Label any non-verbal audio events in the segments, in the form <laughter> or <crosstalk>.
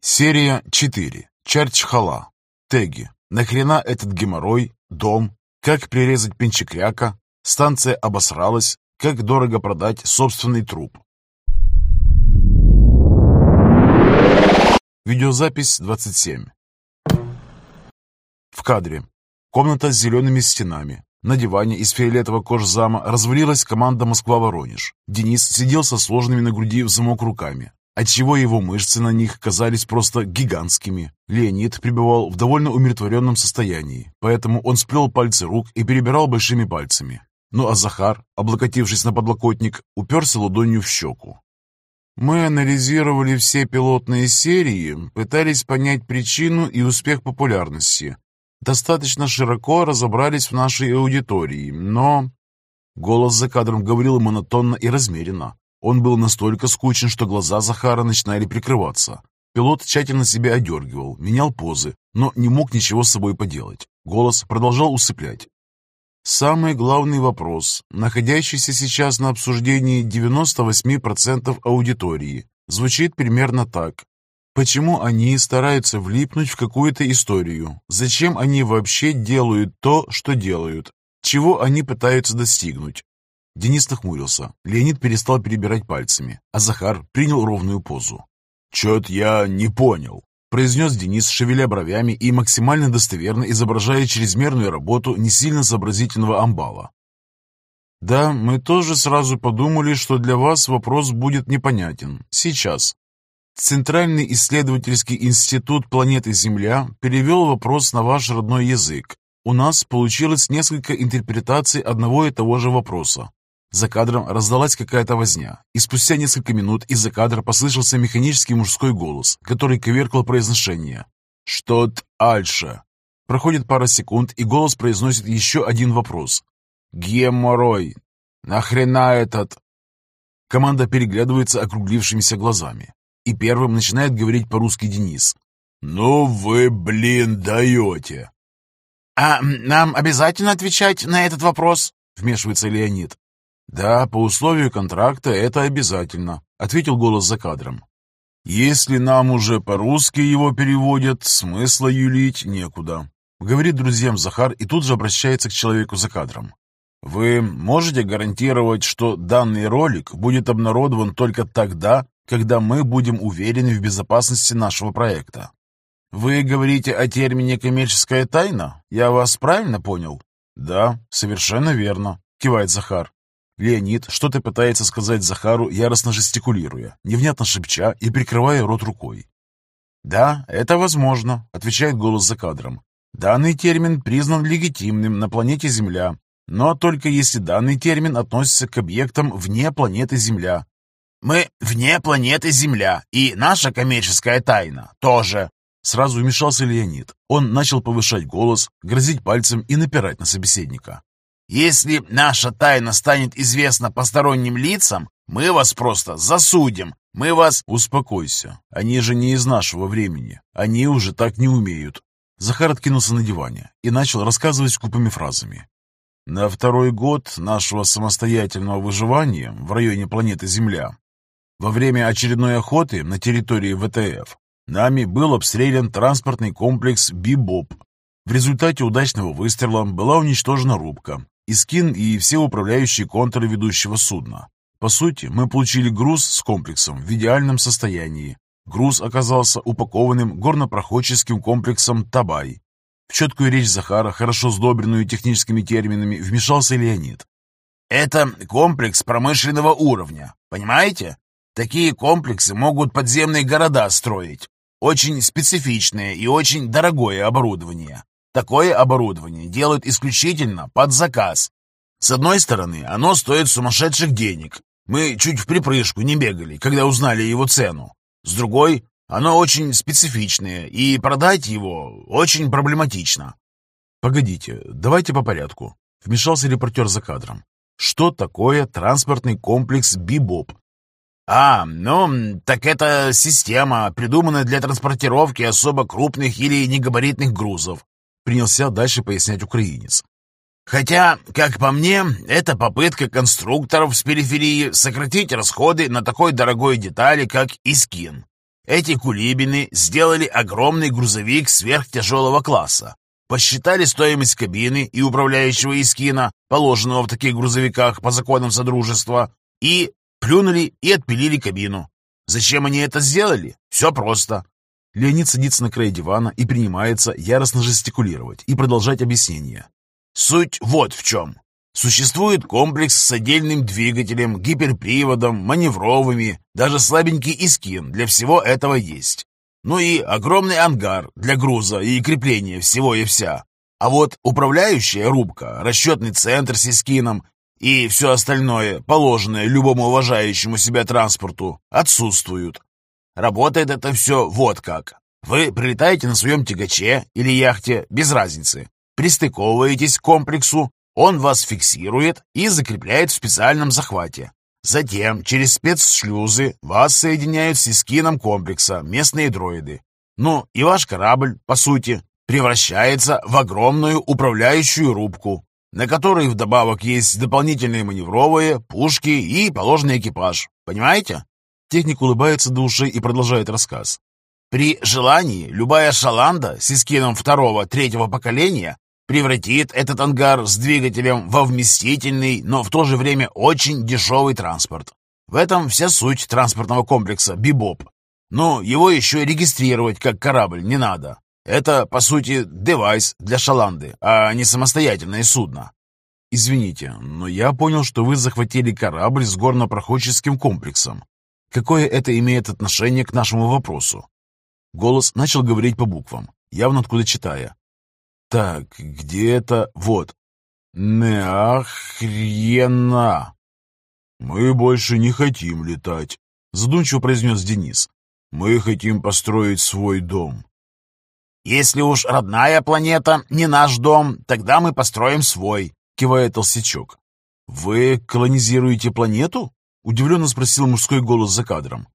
Серия 4. Чарчхала. Теги. Нахрена этот геморрой? Дом? Как прирезать пенчекряка? Станция обосралась. Как дорого продать собственный труп? Видеозапись 27. В кадре. Комната с зелеными стенами. На диване из фиолетового кожзама развалилась команда «Москва-Воронеж». Денис сидел со сложными на груди в замок руками, отчего его мышцы на них казались просто гигантскими. Леонид пребывал в довольно умиротворенном состоянии, поэтому он сплел пальцы рук и перебирал большими пальцами. Ну а Захар, облокотившись на подлокотник, уперся ладонью в щеку. Мы анализировали все пилотные серии, пытались понять причину и успех популярности. Достаточно широко разобрались в нашей аудитории, но... Голос за кадром говорил монотонно и размеренно. Он был настолько скучен, что глаза Захара начинали прикрываться. Пилот тщательно себя одергивал, менял позы, но не мог ничего с собой поделать. Голос продолжал усыплять. Самый главный вопрос, находящийся сейчас на обсуждении 98% аудитории, звучит примерно так. Почему они стараются влипнуть в какую-то историю? Зачем они вообще делают то, что делают? Чего они пытаются достигнуть? Денис нахмурился. Леонид перестал перебирать пальцами, а Захар принял ровную позу. «Чё-то я не понял», — произнес Денис, шевеля бровями и максимально достоверно изображая чрезмерную работу не сильно сообразительного амбала. «Да, мы тоже сразу подумали, что для вас вопрос будет непонятен. Сейчас». Центральный исследовательский институт планеты Земля перевел вопрос на ваш родной язык. У нас получилось несколько интерпретаций одного и того же вопроса. За кадром раздалась какая-то возня, и спустя несколько минут из-за кадра послышался механический мужской голос, который коверкал произношение. «Что-то альше». Проходит пара секунд, и голос произносит еще один вопрос. «Геморрой! Нахрена этот?» Команда переглядывается округлившимися глазами. И первым начинает говорить по-русски Денис. «Ну вы, блин, даете!» «А нам обязательно отвечать на этот вопрос?» вмешивается Леонид. «Да, по условию контракта это обязательно», — ответил голос за кадром. «Если нам уже по-русски его переводят, смысла юлить некуда», — говорит друзьям Захар и тут же обращается к человеку за кадром. «Вы можете гарантировать, что данный ролик будет обнародован только тогда, когда мы будем уверены в безопасности нашего проекта?» «Вы говорите о термине «коммерческая тайна»? Я вас правильно понял?» «Да, совершенно верно», — кивает Захар. Леонид что-то пытается сказать Захару, яростно жестикулируя, невнятно шепча и прикрывая рот рукой. «Да, это возможно», — отвечает голос за кадром. «Данный термин признан легитимным на планете Земля, но только если данный термин относится к объектам вне планеты Земля». «Мы вне планеты Земля, и наша коммерческая тайна тоже», Сразу вмешался Леонид. Он начал повышать голос, грозить пальцем и напирать на собеседника. Если наша тайна станет известна посторонним лицам, мы вас просто засудим. Мы вас...» «Успокойся. Они же не из нашего времени. Они уже так не умеют». Захар откинулся на диване и начал рассказывать скупыми фразами. На второй год нашего самостоятельного выживания в районе планеты Земля, во время очередной охоты на территории ВТФ, нами был обстрелян транспортный комплекс «Бибоп». В результате удачного выстрела была уничтожена рубка, и скин, и все управляющие контуры ведущего судна. По сути, мы получили груз с комплексом в идеальном состоянии. Груз оказался упакованным горнопроходческим комплексом «Табай». В четкую речь Захара, хорошо сдобренную техническими терминами, вмешался Леонид. «Это комплекс промышленного уровня, понимаете? Такие комплексы могут подземные города строить. Очень специфичное и очень дорогое оборудование. Такое оборудование делают исключительно под заказ. С одной стороны, оно стоит сумасшедших денег. Мы чуть в припрыжку не бегали, когда узнали его цену. С другой, оно очень специфичное, и продать его очень проблематично. «Погодите, давайте по порядку», — вмешался репортер за кадром. «Что такое транспортный комплекс «Бибоп»?» «А, ну, так это система, придуманная для транспортировки особо крупных или негабаритных грузов принялся дальше пояснять украинец. Хотя, как по мне, это попытка конструкторов с периферии сократить расходы на такой дорогой детали, как Искин. Эти кулибины сделали огромный грузовик сверхтяжелого класса, посчитали стоимость кабины и управляющего искина, положенного в таких грузовиках по законам Содружества, и плюнули и отпилили кабину. Зачем они это сделали? Все просто. Леонид садится на край дивана и принимается яростно жестикулировать и продолжать объяснение. Суть вот в чем. Существует комплекс с отдельным двигателем, гиперприводом, маневровыми, даже слабенький искин для всего этого есть. Ну и огромный ангар для груза и крепления всего и вся. А вот управляющая рубка, расчетный центр с искином и все остальное, положенное любому уважающему себя транспорту, отсутствуют. Работает это все вот как. Вы прилетаете на своем тягаче или яхте, без разницы, пристыковываетесь к комплексу, он вас фиксирует и закрепляет в специальном захвате. Затем через спецшлюзы вас соединяют с эскином комплекса местные дроиды. Ну и ваш корабль, по сути, превращается в огромную управляющую рубку, на которой вдобавок есть дополнительные маневровые, пушки и положенный экипаж. Понимаете? Техник улыбается до ушей и продолжает рассказ. При желании любая шаланда с эскином второго-третьего поколения превратит этот ангар с двигателем во вместительный, но в то же время очень дешевый транспорт. В этом вся суть транспортного комплекса «Бибоп». Ну, его еще регистрировать как корабль не надо. Это, по сути, девайс для шаланды, а не самостоятельное судно. Извините, но я понял, что вы захватили корабль с горнопроходческим комплексом. Какое это имеет отношение к нашему вопросу? Голос начал говорить по буквам, явно откуда читая. Так, где это? Вот. Неохрена. Мы больше не хотим летать, задумчиво произнес Денис. Мы хотим построить свой дом. Если уж родная планета не наш дом, тогда мы построим свой, кивает толстячок. Вы колонизируете планету? Удивленно спросил мужской голос за кадром.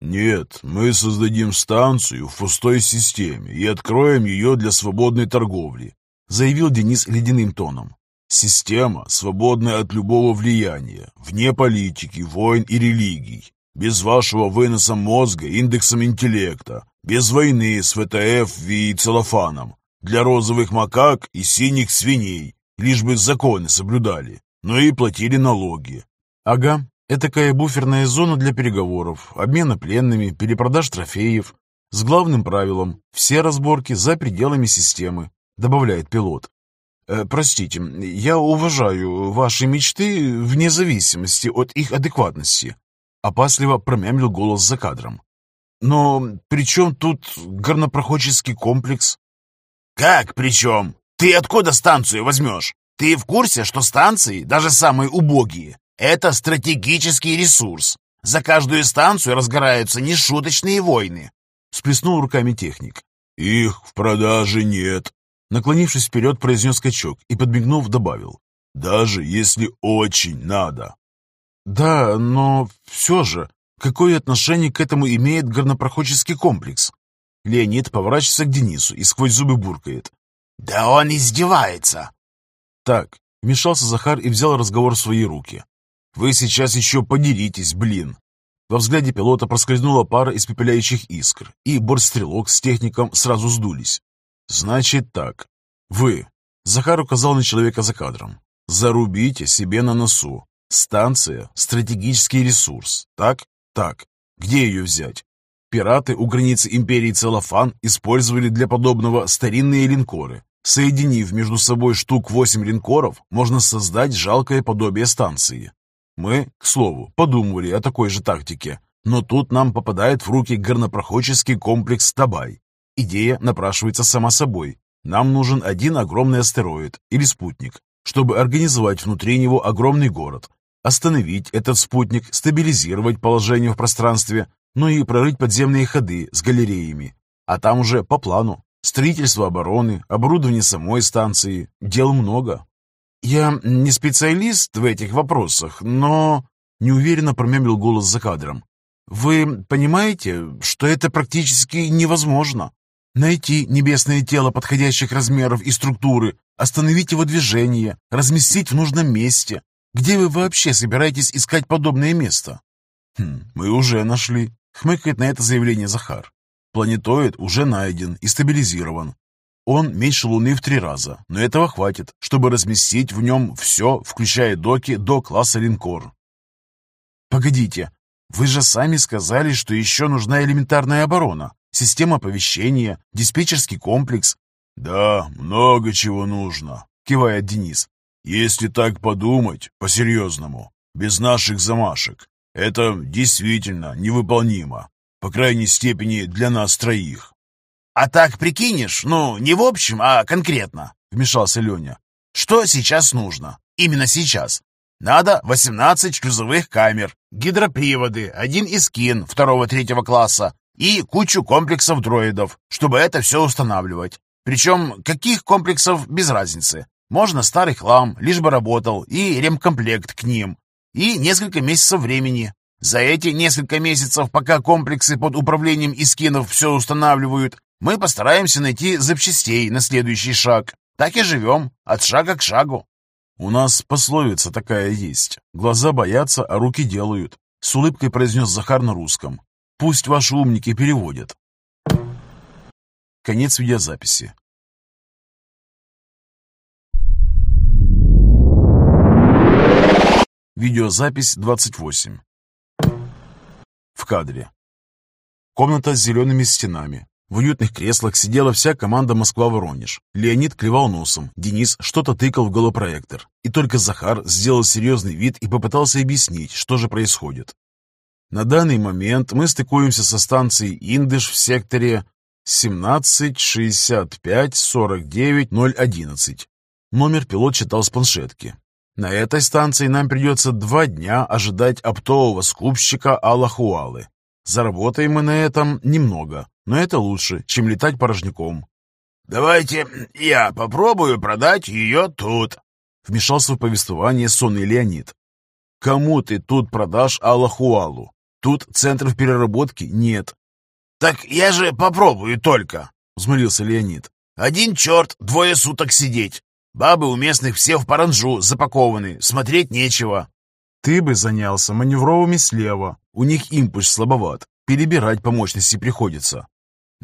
«Нет, мы создадим станцию в пустой системе и откроем ее для свободной торговли», заявил Денис ледяным тоном. «Система, свободная от любого влияния, вне политики, войн и религий, без вашего выноса мозга индексом интеллекта, без войны с ВТФ и целлофаном, для розовых макак и синих свиней, лишь бы законы соблюдали, но и платили налоги». «Ага, Этакая буферная зона для переговоров, обмена пленными, перепродаж трофеев. С главным правилом «все разборки за пределами системы», добавляет пилот. Э, «Простите, я уважаю ваши мечты вне зависимости от их адекватности», опасливо промямлил голос за кадром. «Но при чем тут горнопроходческий комплекс?» «Как при чем? Ты откуда станцию возьмешь? Ты в курсе, что станции, даже самые убогие, это стратегический ресурс. За каждую станцию разгораются нешуточные войны. Сплеснул руками техник. Их в продаже нет. Наклонившись вперед, произнес качок и, подмигнув, добавил. Даже если очень надо. Да, но все же, какое отношение к этому имеет горнопроходческий комплекс? Леонид поворачивается к Денису и сквозь зубы буркает. «Да он издевается!» Так, вмешался Захар и взял разговор в свои руки. Вы сейчас еще подеритесь, блин!» Во взгляде пилота проскользнула пара испепеляющих искр, и бортстрелок с техником сразу сдулись. «Значит так. Вы...» Захар указал на человека за кадром. «Зарубите себе на носу. Станция — стратегический ресурс. Так? Так. Где ее взять? Пираты у границы империи Целлофан использовали для подобного старинные линкоры. Соединив между собой штук восемь линкоров, можно создать жалкое подобие станции. Мы, к слову, подумывали о такой же тактике, но тут нам попадает в руки горнопроходческий комплекс Табай. Идея напрашивается сама собой. Нам нужен один огромный астероид или спутник, чтобы организовать внутри него огромный город, остановить этот спутник, стабилизировать положение в пространстве, ну и прорыть подземные ходы с галереями. А там уже по плану. Строительство обороны, оборудование самой станции. Дел много. «Я не специалист в этих вопросах, но...» Неуверенно промямлил голос за кадром. «Вы понимаете, что это практически невозможно? Найти небесное тело подходящих размеров и структуры, остановить его движение, разместить в нужном месте. Где вы вообще собираетесь искать подобное место?» хм, «Мы уже нашли», Хмыкает на это заявление Захар. Планетоид уже найден и стабилизирован. Он меньше Луны в три раза, но этого хватит, чтобы разместить в нем все, включая доки до класса линкор. Погодите, вы же сами сказали, что еще нужна элементарная оборона, система оповещения, диспетчерский комплекс. Да, много чего нужно, кивает Денис. Если так подумать, по-серьезному, без наших замашек, это действительно невыполнимо, по крайней степени для нас троих. «А так прикинешь? Ну, не в общем, а конкретно», — вмешался Леня. «Что сейчас нужно? Именно сейчас. Надо 18 шлюзовых камер, гидроприводы, один искин второго-третьего класса и кучу комплексов дроидов, чтобы это все устанавливать. Причем каких комплексов без разницы. Можно старый хлам, лишь бы работал, и ремкомплект к ним. И несколько месяцев времени. За эти несколько месяцев, пока комплексы под управлением Искинов все устанавливают, мы постараемся найти запчастей на следующий шаг. Так и живем, от шага к шагу. У нас пословица такая есть. Глаза боятся, а руки делают. С улыбкой произнес Захар на русском. Пусть ваши умники переводят. Конец видеозаписи. Видеозапись 28. В кадре. Комната с зелеными стенами. В уютных креслах сидела вся команда Москва-Воронеж. Леонид клевал носом, Денис что-то тыкал в голопроектор. И только Захар сделал серьезный вид и попытался объяснить, что же происходит. На данный момент мы стыкуемся со станцией Индыш в секторе 17-65-49-011. Номер пилот читал с планшетки. На этой станции нам придется два дня ожидать оптового скупщика Аллахуалы. Заработаем мы на этом немного, но это лучше, чем летать порожняком. «Давайте я попробую продать ее тут», — вмешался в повествование сонный Леонид. «Кому ты тут продашь Аллахуалу? Тут центров переработки нет». «Так я же попробую только», — взмолился Леонид. «Один черт, двое суток сидеть. Бабы у местных все в паранжу запакованы, смотреть нечего. Ты бы занялся маневровыми слева. У них импульс слабоват. Перебирать по мощности приходится.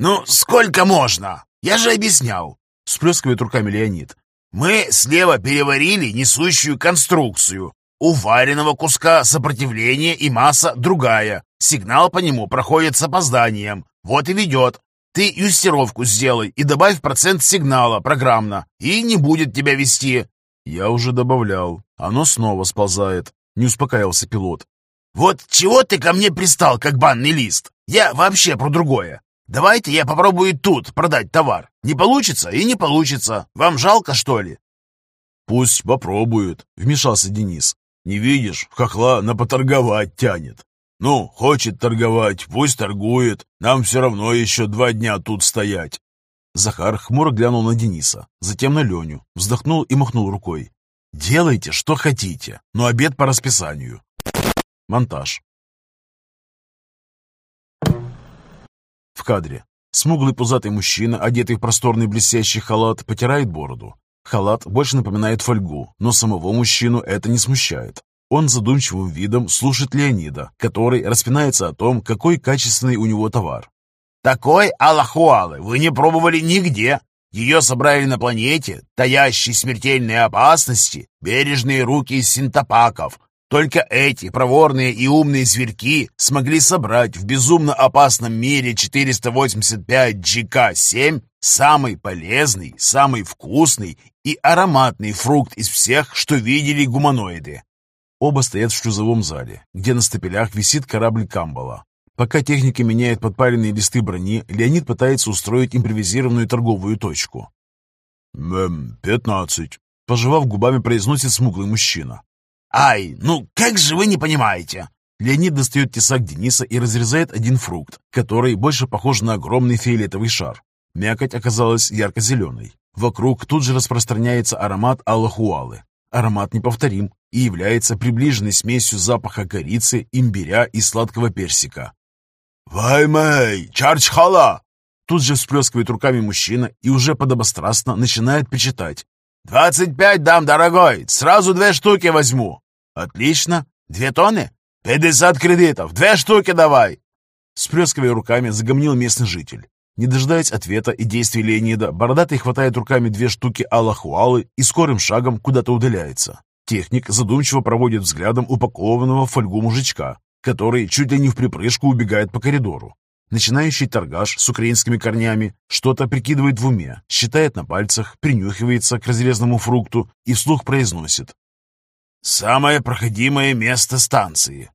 Ну, сколько можно? Я же объяснял. Сплескивает руками Леонид. Мы слева переварили несущую конструкцию. У вареного куска сопротивление и масса другая. Сигнал по нему проходит с опозданием. Вот и ведет. Ты юстировку сделай и добавь процент сигнала программно, и не будет тебя вести. Я уже добавлял. Оно снова сползает. Не успокаивался пилот. Вот чего ты ко мне пристал, как банный лист? Я вообще про другое. Давайте я попробую тут продать товар. Не получится и не получится. Вам жалко, что ли? Пусть попробуют, вмешался Денис. Не видишь, хохла на поторговать тянет. «Ну, хочет торговать, пусть торгует. Нам все равно еще два дня тут стоять». Захар хмуро глянул на Дениса, затем на Леню, вздохнул и махнул рукой. «Делайте, что хотите, но обед по расписанию». Монтаж. В кадре. Смуглый пузатый мужчина, одетый в просторный блестящий халат, потирает бороду. Халат больше напоминает фольгу, но самого мужчину это не смущает. Он задумчивым видом слушает Леонида, который распинается о том, какой качественный у него товар. «Такой алахуалы вы не пробовали нигде. Ее собрали на планете, таящей смертельные опасности, бережные руки синтопаков. Только эти проворные и умные зверьки смогли собрать в безумно опасном мире 485 GK7 самый полезный, самый вкусный и ароматный фрукт из всех, что видели гуманоиды. Оба стоят в шлюзовом зале, где на стапелях висит корабль Камбала. Пока техники меняют подпаленные листы брони, Леонид пытается устроить импровизированную торговую точку. «Эм, пятнадцать», — пожевав губами, произносит смуглый мужчина. «Ай, ну как же вы не понимаете?» Леонид достает тесак Дениса и разрезает один фрукт, который больше похож на огромный фиолетовый шар. Мякоть оказалась ярко-зеленой. Вокруг тут же распространяется аромат аллахуалы. Аромат неповторим и является приближенной смесью запаха корицы, имбиря и сладкого персика. «Ваймэй! Чарчхала!» Тут же всплескивает руками мужчина и уже подобострастно начинает причитать. «Двадцать пять дам, дорогой! Сразу две штуки возьму!» «Отлично! Две тонны? Пятьдесят кредитов! Две штуки давай!» Сплескивая руками, загомнил местный житель. Не дожидаясь ответа и действий Леонида, Бородатый хватает руками две штуки аллахуалы и скорым шагом куда-то удаляется. Техник задумчиво проводит взглядом упакованного в фольгу мужичка, который чуть ли не в припрыжку убегает по коридору. Начинающий торгаш с украинскими корнями что-то прикидывает в уме, считает на пальцах, принюхивается к разрезному фрукту и вслух произносит. «Самое проходимое место станции.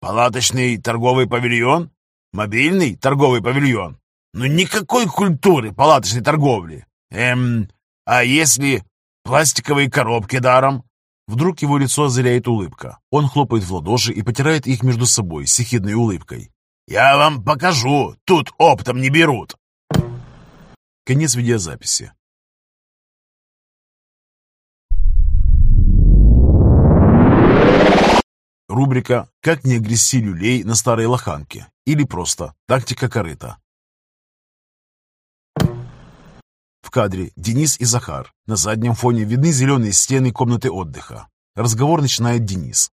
Палаточный торговый павильон? Мобильный торговый павильон? Ну никакой культуры палаточной торговли. Эм, а если пластиковые коробки даром?» Вдруг его лицо озаряет улыбка. Он хлопает в ладоши и потирает их между собой с ехидной улыбкой. «Я вам покажу, тут оптом не берут!» Конец видеозаписи. Рубрика «Как не огрести люлей на старой лоханке» или просто «Тактика корыта». В кадре Денис и Захар. На заднем фоне видны зеленые стены комнаты отдыха. Разговор начинает Денис.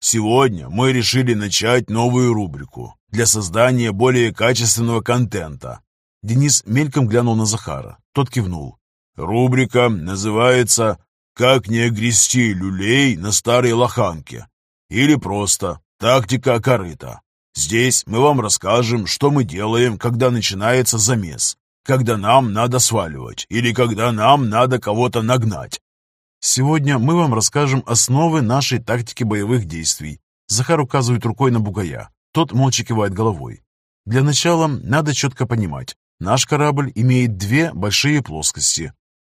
Сегодня мы решили начать новую рубрику для создания более качественного контента. Денис мельком глянул на Захара. Тот кивнул. Рубрика называется «Как не огрести люлей на старой лоханке» или просто «Тактика корыта». Здесь мы вам расскажем, что мы делаем, когда начинается замес, когда нам надо сваливать или когда нам надо кого-то нагнать. Сегодня мы вам расскажем основы нашей тактики боевых действий. Захар указывает рукой на бугая. Тот молча кивает головой. Для начала надо четко понимать, наш корабль имеет две большие плоскости.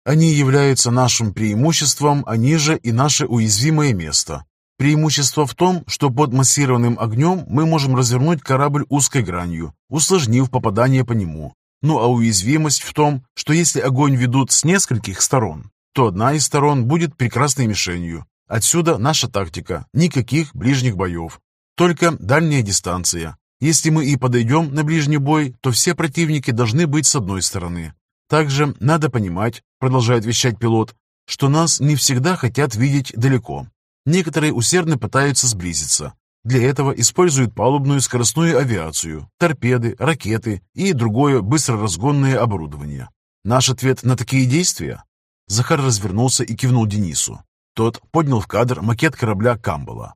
Они являются нашим преимуществом, они же и наше уязвимое место. Преимущество в том, что под массированным огнем мы можем развернуть корабль узкой гранью, усложнив попадание по нему. Ну а уязвимость в том, что если огонь ведут с нескольких сторон, то одна из сторон будет прекрасной мишенью. Отсюда наша тактика – никаких ближних боев. Только дальняя дистанция. Если мы и подойдем на ближний бой, то все противники должны быть с одной стороны. Также надо понимать, продолжает вещать пилот, что нас не всегда хотят видеть далеко. Некоторые усердно пытаются сблизиться, для этого используют палубную скоростную авиацию, торпеды, ракеты и другое быстроразгонное оборудование. Наш ответ на такие действия? Захар развернулся и кивнул Денису. Тот поднял в кадр макет корабля Камбала.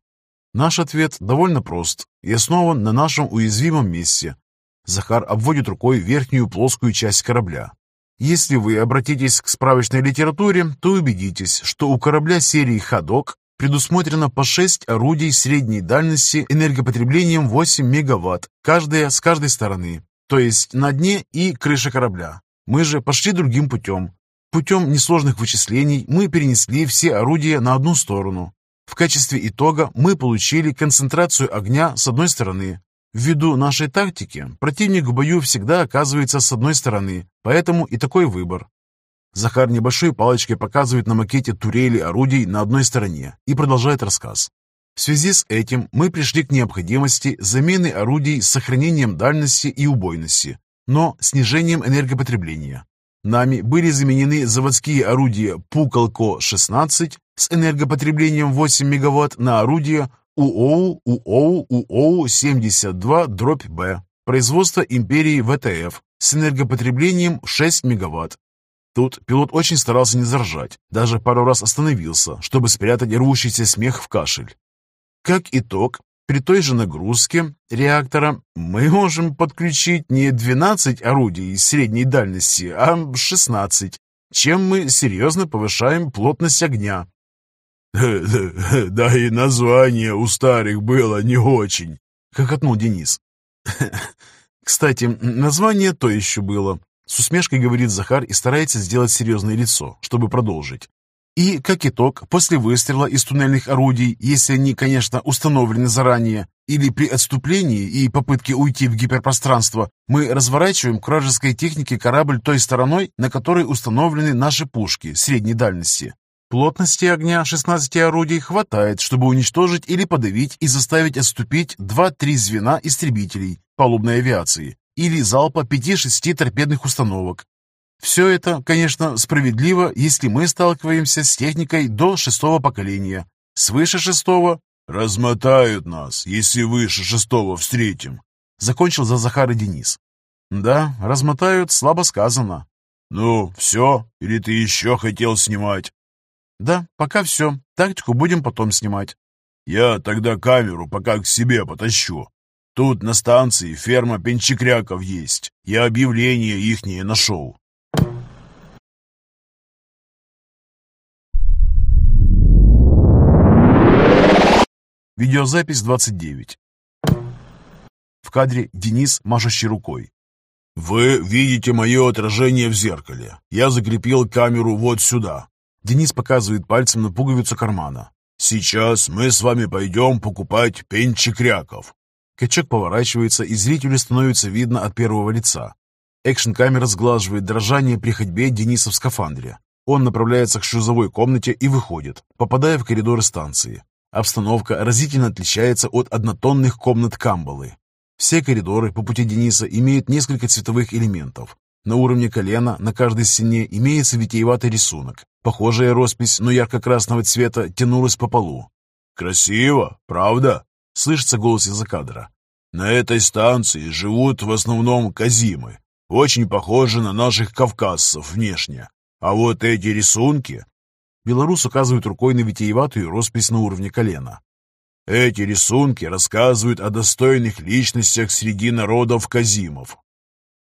Наш ответ довольно прост и основан на нашем уязвимом месте. Захар обводит рукой верхнюю плоскую часть корабля. Если вы обратитесь к справочной литературе, то убедитесь, что у корабля серии «Ходок» предусмотрено по 6 орудий средней дальности энергопотреблением 8 мегаватт, каждая с каждой стороны, то есть на дне и крыше корабля. Мы же пошли другим путем. Путем несложных вычислений мы перенесли все орудия на одну сторону. В качестве итога мы получили концентрацию огня с одной стороны. Ввиду нашей тактики, противник в бою всегда оказывается с одной стороны, поэтому и такой выбор. Захар небольшой палочкой показывает на макете турели орудий на одной стороне и продолжает рассказ. В связи с этим мы пришли к необходимости замены орудий с сохранением дальности и убойности, но снижением энергопотребления. Нами были заменены заводские орудия Пукалко-16 с энергопотреблением 8 МВт на орудия УОУ УОУ УОУ-72-Б производства империи ВТФ с энергопотреблением 6 МВт Тут пилот очень старался не заржать, даже пару раз остановился, чтобы спрятать рвущийся смех в кашель. Как итог, при той же нагрузке реактора мы можем подключить не 12 орудий средней дальности, а 16, чем мы серьезно повышаем плотность огня. «Да и название у старых было не очень», — хохотнул Денис. «Кстати, название то еще было. С усмешкой говорит Захар и старается сделать серьезное лицо, чтобы продолжить. И, как итог, после выстрела из туннельных орудий, если они, конечно, установлены заранее, или при отступлении и попытке уйти в гиперпространство, мы разворачиваем к вражеской технике корабль той стороной, на которой установлены наши пушки средней дальности. Плотности огня 16 орудий хватает, чтобы уничтожить или подавить и заставить отступить 2-3 звена истребителей палубной авиации, или залпа 5-6 торпедных установок. Все это, конечно, справедливо, если мы сталкиваемся с техникой до шестого поколения. Свыше шестого «Размотают нас, если выше шестого встретим», Закончил за Захара Денис. Да, размотают, слабо сказано. Ну, все? Или ты еще хотел снимать? Да, пока все. Тактику будем потом снимать. Я тогда камеру пока к себе потащу. Тут на станции ферма пенчекряков есть. Я объявление ихнее нашел. Видеозапись 29. В кадре Денис, машущий рукой. «Вы видите мое отражение в зеркале. Я закрепил камеру вот сюда». Денис показывает пальцем на пуговицу кармана. «Сейчас мы с вами пойдем покупать пенчекряков. Качок поворачивается, и зрителю становится видно от первого лица. Экшн-камера сглаживает дрожание при ходьбе Дениса в скафандре. Он направляется к шлюзовой комнате и выходит, попадая в коридоры станции. Обстановка разительно отличается от однотонных комнат Камбалы. Все коридоры по пути Дениса имеют несколько цветовых элементов. На уровне колена на каждой стене имеется витиеватый рисунок. Похожая роспись, но ярко-красного цвета, тянулась по полу. «Красиво, правда?» Слышится голос из-за кадра. На этой станции живут в основном казимы. Очень похожи на наших кавказцев внешне. А вот эти рисунки... Белорус указывает рукой на витиеватую роспись на уровне колена. Эти рисунки рассказывают о достойных личностях среди народов казимов.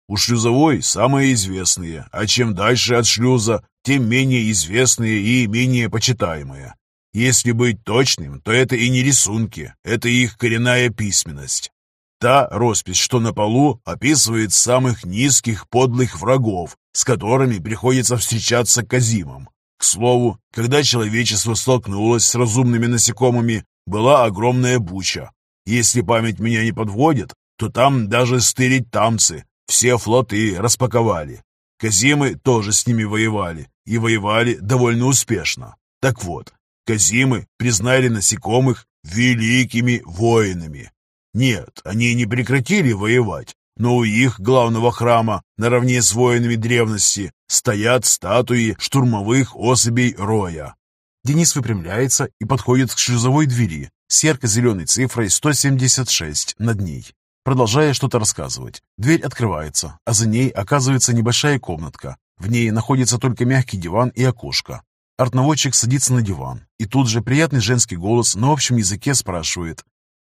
У шлюзовой самые известные, а чем дальше от шлюза, тем менее известные и менее почитаемые. Если быть точным, то это и не рисунки, это их коренная письменность. Та роспись, что на полу, описывает самых низких подлых врагов, с которыми приходится встречаться казимам. К слову, когда человечество столкнулось с разумными насекомыми, была огромная буча. Если память меня не подводит, то там даже стырить тамцы, все флоты распаковали. Казимы тоже с ними воевали, и воевали довольно успешно. Так вот, Казимы признали насекомых великими воинами. Нет, они не прекратили воевать, но у их главного храма, наравне с воинами древности, стоят статуи штурмовых особей Роя. Денис выпрямляется и подходит к шлюзовой двери с ярко-зеленой цифрой 176 над ней. Продолжая что-то рассказывать, дверь открывается, а за ней оказывается небольшая комнатка. В ней находится только мягкий диван и окошко. Артноводчик садится на диван, и тут же приятный женский голос на общем языке спрашивает.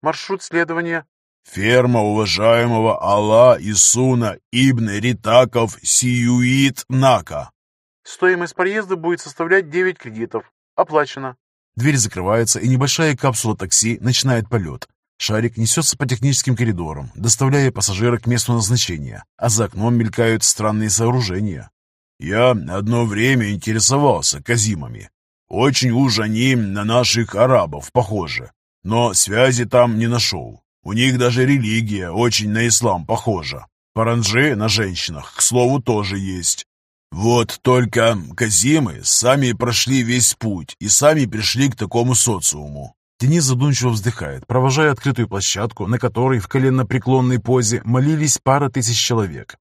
«Маршрут следования?» «Ферма уважаемого Алла Исуна Ибн Ритаков Сиюит Нака». «Стоимость проезда будет составлять 9 кредитов. Оплачено». Дверь закрывается, и небольшая капсула такси начинает полет. Шарик несется по техническим коридорам, доставляя пассажира к месту назначения, а за окном мелькают странные сооружения. Я одно время интересовался казимами. Очень уж они на наших арабов похожи, но связи там не нашел. У них даже религия очень на ислам похожа. Паранджи на женщинах, к слову, тоже есть. Вот только казимы сами прошли весь путь и сами пришли к такому социуму. Денис задумчиво вздыхает, провожая открытую площадку, на которой в коленно-преклонной позе молились пара тысяч человек.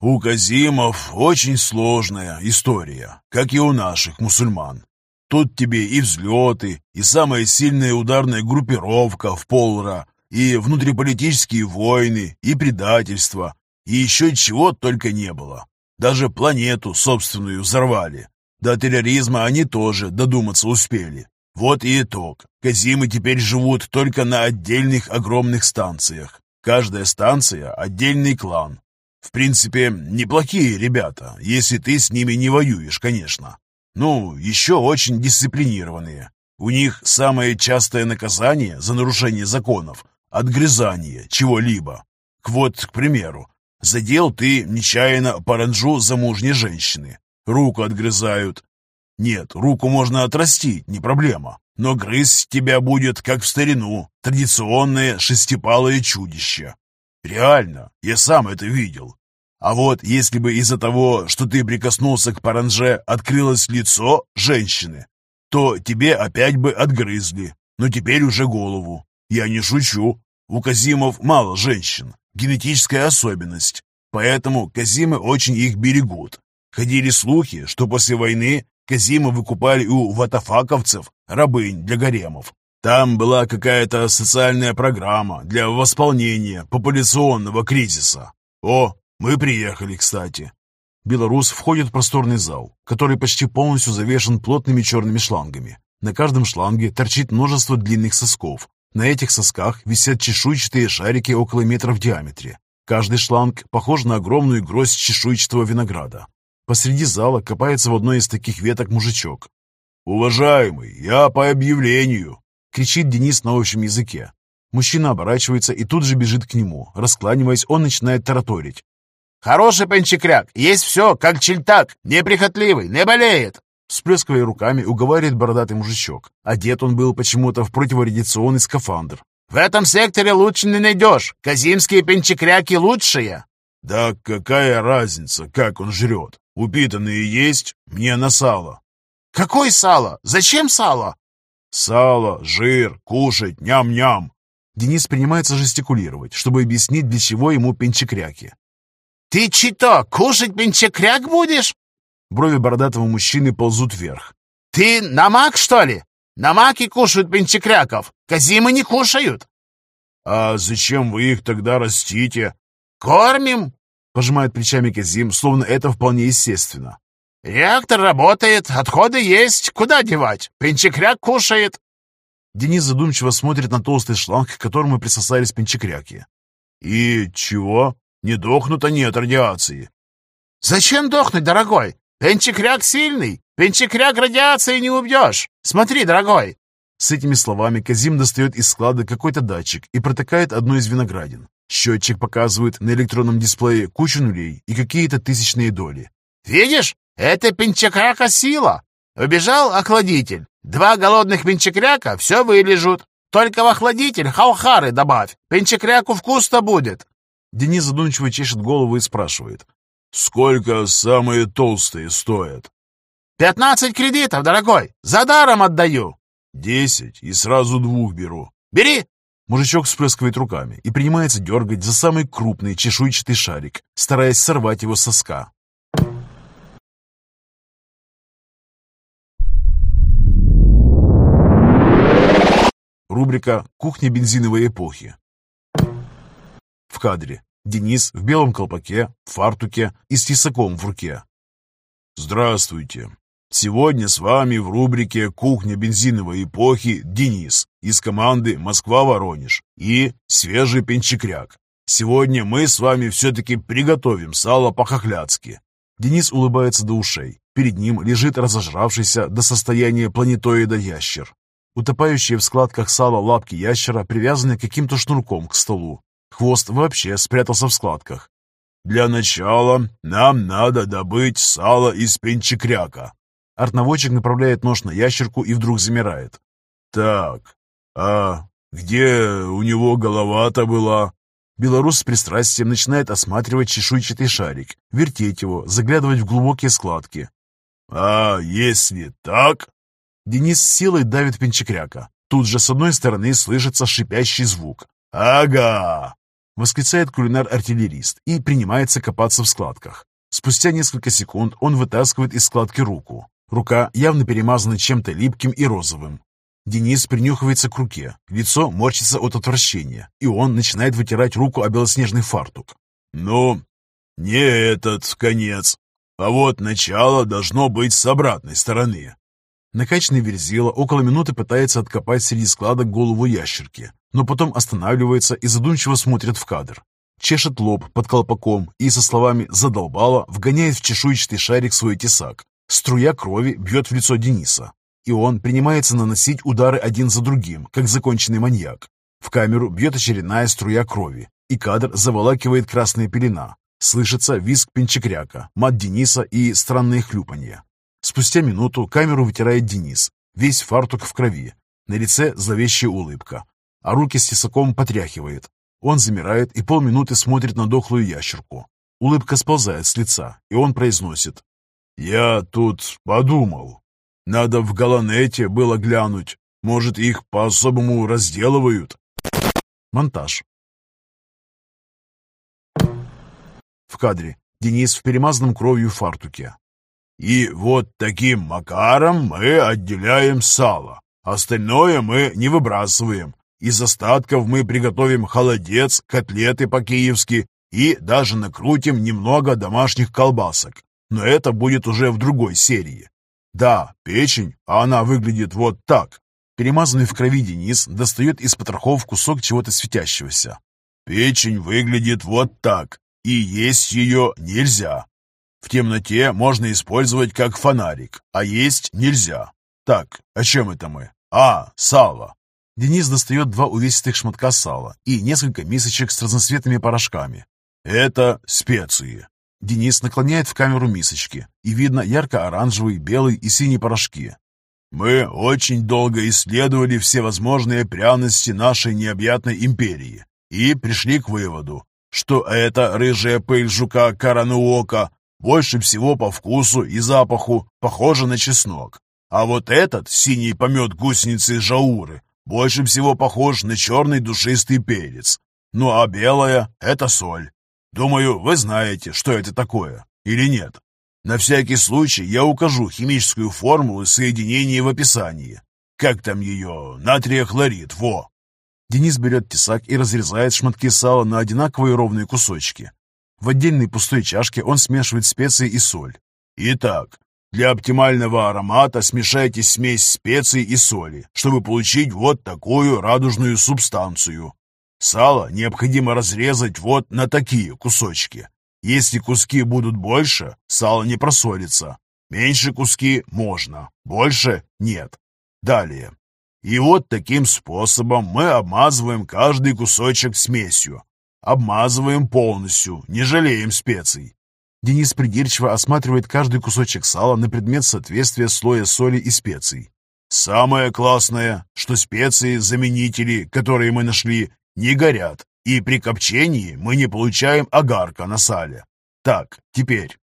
У Казимов очень сложная история, как и у наших мусульман. Тут тебе и взлеты, и самая сильная ударная группировка в полра, и внутриполитические войны, и предательство, и еще чего только не было. Даже планету собственную взорвали. До терроризма они тоже додуматься успели. Вот и итог. Казимы теперь живут только на отдельных огромных станциях. Каждая станция – отдельный клан, в принципе, неплохие ребята, если ты с ними не воюешь, конечно. Ну, еще очень дисциплинированные. У них самое частое наказание за нарушение законов – отгрызание чего-либо. Вот, к примеру, задел ты нечаянно паранджу замужней женщины. Руку отгрызают. Нет, руку можно отрастить, не проблема. Но грызть тебя будет, как в старину, традиционное шестипалое чудище. Реально, я сам это видел. А вот если бы из-за того, что ты прикоснулся к паранже, открылось лицо женщины, то тебе опять бы отгрызли, но теперь уже голову. Я не шучу. У Казимов мало женщин, генетическая особенность, поэтому Казимы очень их берегут. Ходили слухи, что после войны Казимы выкупали у ватафаковцев рабынь для гаремов. Там была какая-то социальная программа для восполнения популяционного кризиса. О, мы приехали, кстати. Белорус входит в просторный зал, который почти полностью завешен плотными черными шлангами. На каждом шланге торчит множество длинных сосков. На этих сосках висят чешуйчатые шарики около метра в диаметре. Каждый шланг похож на огромную гроздь чешуйчатого винограда. Посреди зала копается в одной из таких веток мужичок. «Уважаемый, я по объявлению!» — кричит Денис на общем языке. Мужчина оборачивается и тут же бежит к нему. Раскланиваясь, он начинает тараторить. «Хороший пенчекряк, есть все, как чельтак, неприхотливый, не болеет!» Всплескивая руками, уговаривает бородатый мужичок. Одет он был почему-то в противорадиационный скафандр. «В этом секторе лучше не найдешь. Казимские пенчекряки лучшие!» «Да какая разница, как он жрет? Упитанные есть? Мне на сало». «Какое сало? Зачем сало?» «Сало, жир, кушать, ням-ням!» Денис принимается жестикулировать, чтобы объяснить, для чего ему пенчекряки. «Ты чито, кушать пенчекряк будешь?» Брови бородатого мужчины ползут вверх. «Ты намак, что ли? Намаки кушают пенчекряков, казимы не кушают!» «А зачем вы их тогда растите?» «Кормим!» — пожимает плечами Казим, словно это вполне естественно. «Реактор работает, отходы есть, куда девать? Пенчекряк кушает!» Денис задумчиво смотрит на толстый шланг, к которому присосались пенчекряки. «И чего? Не дохнут они от радиации?» «Зачем дохнуть, дорогой? Пенчекряк сильный. Пенчекряк радиации не убьешь. Смотри, дорогой!» С этими словами Казим достает из склада какой-то датчик и протыкает одну из виноградин. Счетчик показывает на электронном дисплее кучу нулей и какие-то тысячные доли. «Видишь? Это пенчекряка сила. Убежал охладитель. Два голодных пенчекряка все вылежут. Только в охладитель хаухары добавь. Пенчекряку вкусно будет». Денис задумчиво чешет голову и спрашивает. «Сколько самые толстые стоят?» «Пятнадцать кредитов, дорогой. За даром отдаю». «Десять, и сразу двух беру». «Бери!» Мужичок всплескивает руками и принимается дергать за самый крупный чешуйчатый шарик, стараясь сорвать его соска. Рубрика «Кухня бензиновой эпохи». В кадре Денис в белом колпаке, фартуке и с тесаком в руке. «Здравствуйте. Сегодня с вами в рубрике «Кухня бензиновой эпохи» Денис из команды «Москва-Воронеж» и «Свежий пенчекряк». Сегодня мы с вами все-таки приготовим сало по-хохляцки. Денис улыбается до ушей. Перед ним лежит разожравшийся до состояния планетоида ящер. Утопающие в складках сала лапки ящера привязаны каким-то шнурком к столу. Хвост вообще спрятался в складках. «Для начала нам надо добыть сало из пенчекряка». Артноводчик направляет нож на ящерку и вдруг замирает. «Так, а где у него голова-то была?» Белорус с пристрастием начинает осматривать чешуйчатый шарик, вертеть его, заглядывать в глубокие складки. «А если так?» Денис с силой давит пенчекряка. Тут же с одной стороны слышится шипящий звук. «Ага!» — восклицает кулинар-артиллерист и принимается копаться в складках. Спустя несколько секунд он вытаскивает из складки руку. Рука явно перемазана чем-то липким и розовым. Денис принюхивается к руке, лицо морщится от отвращения, и он начинает вытирать руку о белоснежный фартук. «Ну, не этот конец, а вот начало должно быть с обратной стороны. Накачанный верзила около минуты пытается откопать среди складок голову ящерки, но потом останавливается и задумчиво смотрит в кадр. Чешет лоб под колпаком и со словами «задолбало» вгоняет в чешуйчатый шарик свой тесак. Струя крови бьет в лицо Дениса, и он принимается наносить удары один за другим, как законченный маньяк. В камеру бьет очередная струя крови, и кадр заволакивает красная пелена. Слышится визг пенчекряка, мат Дениса и странные хлюпанья. Спустя минуту камеру вытирает Денис, весь фартук в крови. На лице зловещая улыбка, а руки с тесаком потряхивает. Он замирает и полминуты смотрит на дохлую ящерку. Улыбка сползает с лица, и он произносит. «Я тут подумал. Надо в Галанете было глянуть. Может, их по-особому разделывают?» Монтаж. В кадре Денис в перемазанном кровью фартуке. И вот таким макаром мы отделяем сало. Остальное мы не выбрасываем. Из остатков мы приготовим холодец, котлеты по-киевски и даже накрутим немного домашних колбасок. Но это будет уже в другой серии. Да, печень, а она выглядит вот так. Перемазанный в крови Денис достает из потрохов кусок чего-то светящегося. Печень выглядит вот так, и есть ее нельзя. В темноте можно использовать как фонарик, а есть нельзя. Так, о чем это мы? А, сало. Денис достает два увесистых шматка сала и несколько мисочек с разноцветными порошками. Это специи. Денис наклоняет в камеру мисочки, и видно ярко-оранжевый, белый и синий порошки. Мы очень долго исследовали всевозможные пряности нашей необъятной империи и пришли к выводу, что эта рыжая пыль жука Карануока больше всего по вкусу и запаху похожа на чеснок, а вот этот синий помет гусеницы Жауры больше всего похож на черный душистый перец. Ну а белая — это соль. Думаю, вы знаете, что это такое, или нет? На всякий случай я укажу химическую формулу соединения в описании. Как там ее? Натрия хлорид, во!» Денис берет тесак и разрезает шматки сала на одинаковые ровные кусочки. В отдельной пустой чашке он смешивает специи и соль. «Итак, для оптимального аромата смешайте смесь специй и соли, чтобы получить вот такую радужную субстанцию. Сало необходимо разрезать вот на такие кусочки. Если куски будут больше, сало не просолится. Меньше куски можно, больше нет. Далее. И вот таким способом мы обмазываем каждый кусочек смесью. Обмазываем полностью, не жалеем специй. Денис придирчиво осматривает каждый кусочек сала на предмет соответствия слоя соли и специй. Самое классное, что специи-заменители, которые мы нашли, не горят, и при копчении мы не получаем огарка на сале. Так, теперь.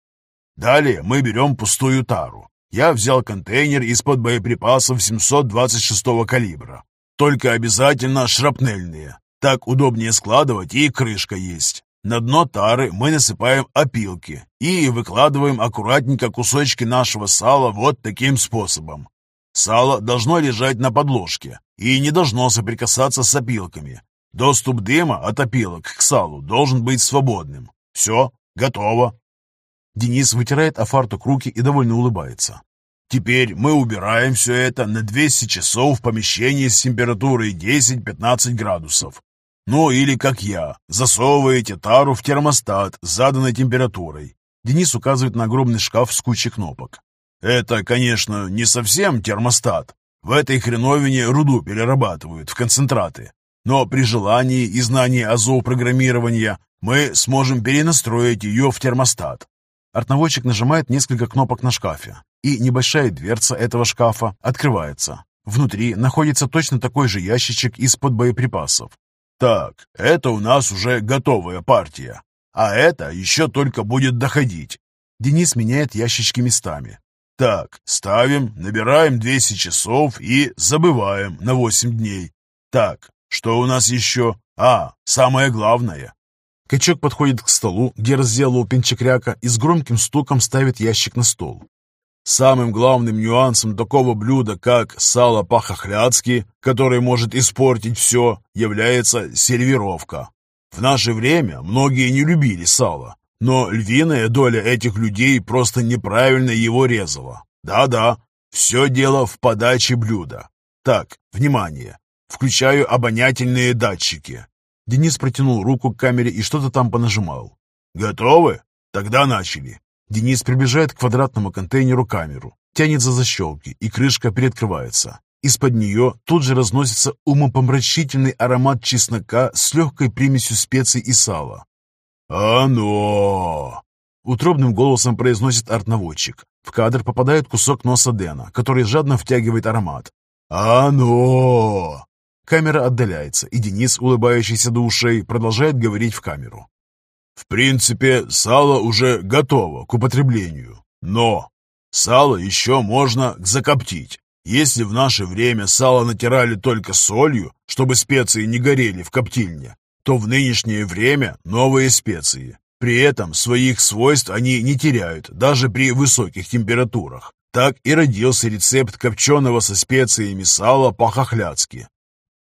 Далее мы берем пустую тару. Я взял контейнер из-под боеприпасов 726 калибра. Только обязательно шрапнельные. Так удобнее складывать и крышка есть. На дно тары мы насыпаем опилки и выкладываем аккуратненько кусочки нашего сала вот таким способом. Сало должно лежать на подложке и не должно соприкасаться с опилками, Доступ дыма от опилок к салу должен быть свободным. Все, готово. Денис вытирает о фартук руки и довольно улыбается. Теперь мы убираем все это на 200 часов в помещении с температурой 10-15 градусов. Ну или, как я, засовываете тару в термостат с заданной температурой. Денис указывает на огромный шкаф с кучей кнопок. Это, конечно, не совсем термостат. В этой хреновине руду перерабатывают в концентраты. Но при желании и знании азов программирования мы сможем перенастроить ее в термостат. Артноводчик нажимает несколько кнопок на шкафе, и небольшая дверца этого шкафа открывается. Внутри находится точно такой же ящичек из-под боеприпасов. Так, это у нас уже готовая партия, а это еще только будет доходить. Денис меняет ящички местами. Так, ставим, набираем 200 часов и забываем на 8 дней. Так, что у нас еще? А, самое главное. Качок подходит к столу, где разделал пенчекряка, и с громким стуком ставит ящик на стол. Самым главным нюансом такого блюда, как сало по-хохляцки, которое может испортить все, является сервировка. В наше время многие не любили сало, но львиная доля этих людей просто неправильно его резала. Да-да, все дело в подаче блюда. Так, внимание, Включаю обонятельные датчики. Денис протянул руку к камере и что-то там понажимал. «Готовы? Тогда начали». Денис приближает к квадратному контейнеру камеру, тянет за защелки, и крышка переоткрывается. Из-под нее тут же разносится умопомрачительный аромат чеснока с легкой примесью специй и сала. «Оно!» Утробным голосом произносит артноводчик. В кадр попадает кусок носа Дэна, который жадно втягивает аромат. «Оно!» Камера отдаляется, и Денис, улыбающийся до ушей, продолжает говорить в камеру. «В принципе, сало уже готово к употреблению, но сало еще можно закоптить. Если в наше время сало натирали только солью, чтобы специи не горели в коптильне, то в нынешнее время новые специи. При этом своих свойств они не теряют даже при высоких температурах. Так и родился рецепт копченого со специями сала по-хохляцки.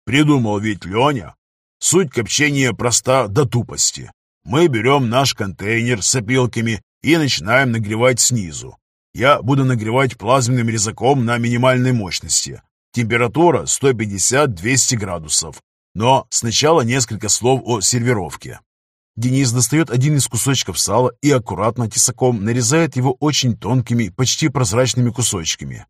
Придумал ведь Леня. Суть копчения проста до тупости. Мы берем наш контейнер с опилками и начинаем нагревать снизу. Я буду нагревать плазменным резаком на минимальной мощности. Температура 150-200 градусов. Но сначала несколько слов о сервировке. Денис достает один из кусочков сала и аккуратно тесаком нарезает его очень тонкими, почти прозрачными кусочками.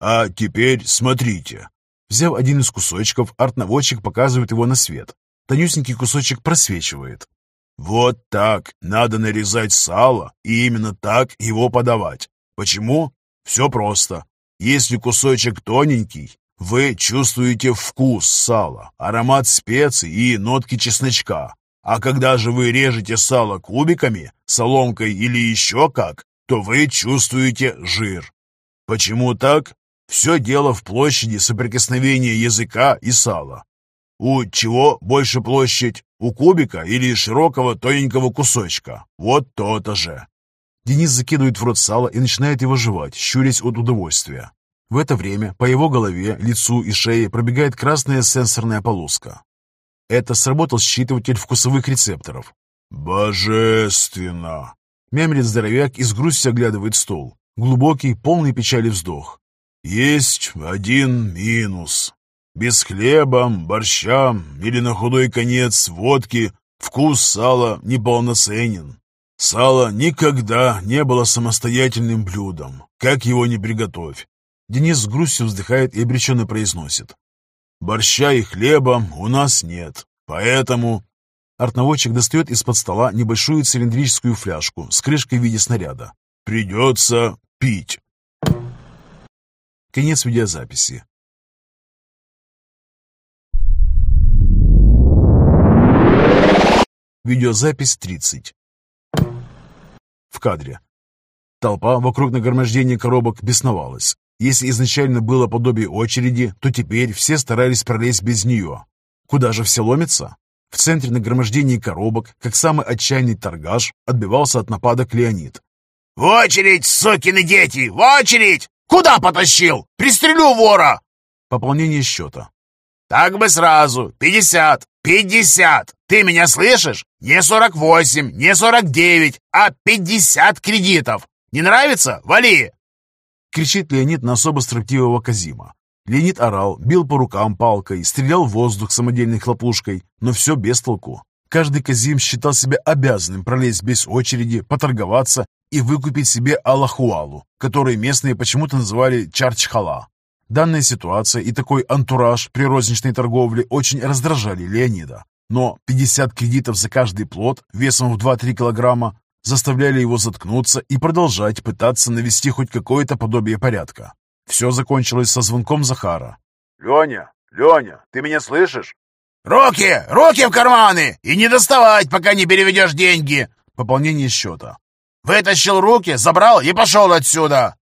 «А теперь смотрите». Взяв один из кусочков, артноводчик показывает его на свет. Тонюсенький кусочек просвечивает. «Вот так надо нарезать сало и именно так его подавать. Почему? Все просто. Если кусочек тоненький, вы чувствуете вкус сала, аромат специй и нотки чесночка. А когда же вы режете сало кубиками, соломкой или еще как, то вы чувствуете жир. Почему так? Все дело в площади соприкосновения языка и сала. У чего больше площадь? У кубика или широкого тоненького кусочка? Вот то-то же. Денис закидывает в рот сало и начинает его жевать, щурясь от удовольствия. В это время по его голове, лицу и шее пробегает красная сенсорная полоска. Это сработал считыватель вкусовых рецепторов. «Божественно!» Мямлит здоровяк и с грустью оглядывает стол. Глубокий, полный печали вздох. «Есть один минус. Без хлеба, борща или на худой конец водки вкус сала неполноценен. Сало никогда не было самостоятельным блюдом, как его не приготовь. Денис с грустью вздыхает и обреченно произносит. Борща и хлеба у нас нет, поэтому...» Артноводчик достает из-под стола небольшую цилиндрическую фляжку с крышкой в виде снаряда. «Придется пить». Конец видеозаписи. Видеозапись 30. В кадре. Толпа вокруг нагромождения коробок бесновалась. Если изначально было подобие очереди, то теперь все старались пролезть без нее. Куда же все ломятся? В центре нагромождения коробок, как самый отчаянный торгаш, отбивался от нападок Леонид. «В очередь, сукины дети! В очередь! Куда потащил? Пристрелю вора!» Пополнение счета. «Так бы сразу! Пятьдесят! Пятьдесят! Ты меня слышишь? Не сорок восемь, не сорок девять, а пятьдесят кредитов! Не нравится? Вали!» кричит Леонид на особо строптивого Казима. Леонид орал, бил по рукам палкой, стрелял в воздух самодельной хлопушкой, но все без толку. Каждый Казим считал себя обязанным пролезть без очереди, поторговаться и выкупить себе алахуалу, который местные почему-то называли чарчхала. Данная ситуация и такой антураж при розничной торговле очень раздражали Леонида. Но 50 кредитов за каждый плод весом в 2-3 килограмма заставляли его заткнуться и продолжать пытаться навести хоть какое-то подобие порядка. Все закончилось со звонком Захара. «Леня, Леня, ты меня слышишь?» «Руки! Руки в карманы! И не доставать, пока не переведешь деньги!» Пополнение счета. «Вытащил руки, забрал и пошел отсюда!»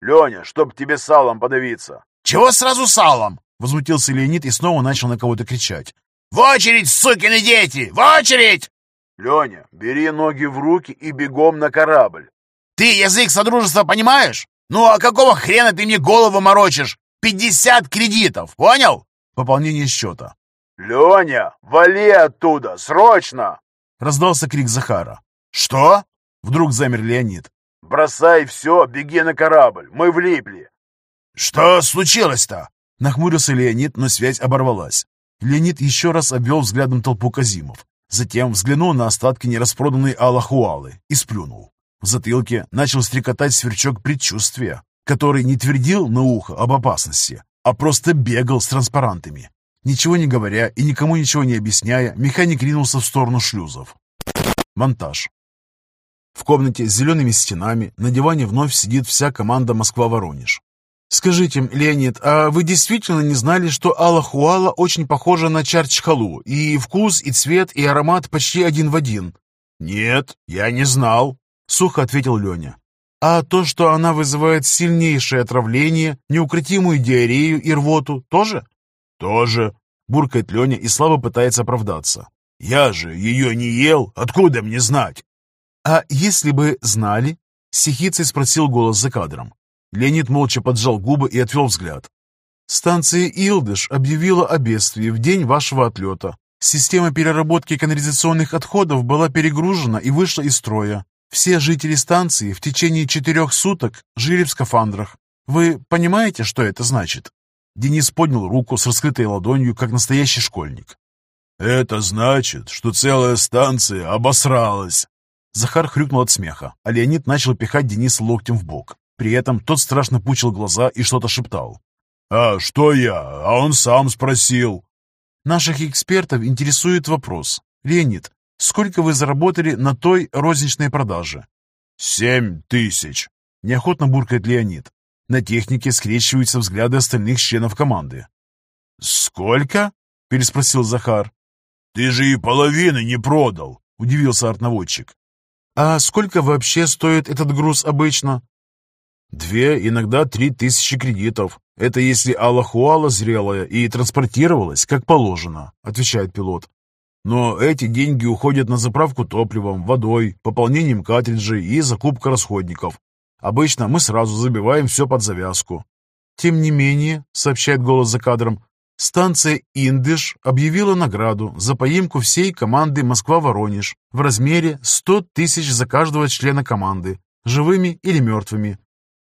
«Леня, чтоб тебе салом подавиться!» «Чего сразу салом?» Возмутился Леонид и снова начал на кого-то кричать. «В очередь, сукины дети! В очередь!» «Леня, бери ноги в руки и бегом на корабль!» «Ты язык Содружества понимаешь? Ну а какого хрена ты мне голову морочишь? Пятьдесят кредитов, понял?» Пополнение счета. «Леня, вали оттуда, срочно!» Раздался крик Захара. «Что?» Вдруг замер Леонид. «Бросай все, беги на корабль, мы влипли!» «Что случилось-то?» Нахмурился Леонид, но связь оборвалась. Леонид еще раз обвел взглядом толпу казимов. Затем взглянул на остатки нераспроданной алахуалы и сплюнул. В затылке начал стрекотать сверчок предчувствия, который не твердил на ухо об опасности, а просто бегал с транспарантами. Ничего не говоря и никому ничего не объясняя, механик ринулся в сторону шлюзов. Монтаж. В комнате с зелеными стенами на диване вновь сидит вся команда Москва-Воронеж. «Скажите, Леонид, а вы действительно не знали, что Алла-Хуала очень похожа на Чарчхалу, и вкус, и цвет, и аромат почти один в один?» «Нет, я не знал», — сухо ответил Леня. «А то, что она вызывает сильнейшее отравление, неукротимую диарею и рвоту, тоже?» «Тоже», — буркает Леня и слабо пытается оправдаться. «Я же ее не ел, откуда мне знать?» «А если бы знали?» — Сихицей спросил голос за кадром. Леонид молча поджал губы и отвел взгляд. Станция Илдыш объявила о бедствии в день вашего отлета. Система переработки канализационных отходов была перегружена и вышла из строя. Все жители станции в течение четырех суток жили в скафандрах. Вы понимаете, что это значит?» Денис поднял руку с раскрытой ладонью, как настоящий школьник. «Это значит, что целая станция обосралась!» Захар хрюкнул от смеха, а Леонид начал пихать Дениса локтем в бок. При этом тот страшно пучил глаза и что-то шептал. «А что я? А он сам спросил». «Наших экспертов интересует вопрос. Леонид, сколько вы заработали на той розничной продаже?» «Семь тысяч», — неохотно буркает Леонид. На технике скрещиваются взгляды остальных членов команды. «Сколько?» — переспросил Захар. «Ты же и половины не продал», — удивился артноводчик. «А сколько вообще стоит этот груз обычно?» «Две, иногда три тысячи кредитов. Это если алахуала зрелая и транспортировалась, как положено», — отвечает пилот. «Но эти деньги уходят на заправку топливом, водой, пополнением картриджей и закупка расходников. Обычно мы сразу забиваем все под завязку. Тем не менее, сообщает голос за кадром, станция «Индыш» объявила награду за поимку всей команды «Москва-Воронеж» в размере 100 тысяч за каждого члена команды, живыми или мертвыми.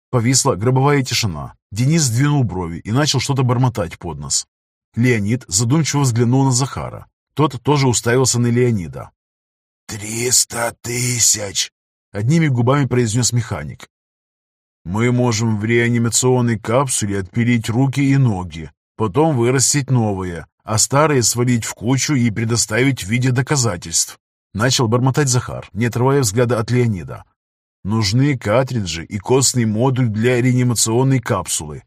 Повисла гробовая тишина. Денис сдвинул брови и начал что-то бормотать под нос. Леонид задумчиво взглянул на Захара. Тот тоже уставился на Леонида. «Триста тысяч!» — одними губами произнес механик. Мы можем в реанимационной капсуле отпилить руки и ноги, потом вырастить новые, а старые свалить в кучу и предоставить в виде доказательств. Начал бормотать Захар, не отрывая взгляда от Леонида. Нужны картриджи и костный модуль для реанимационной капсулы.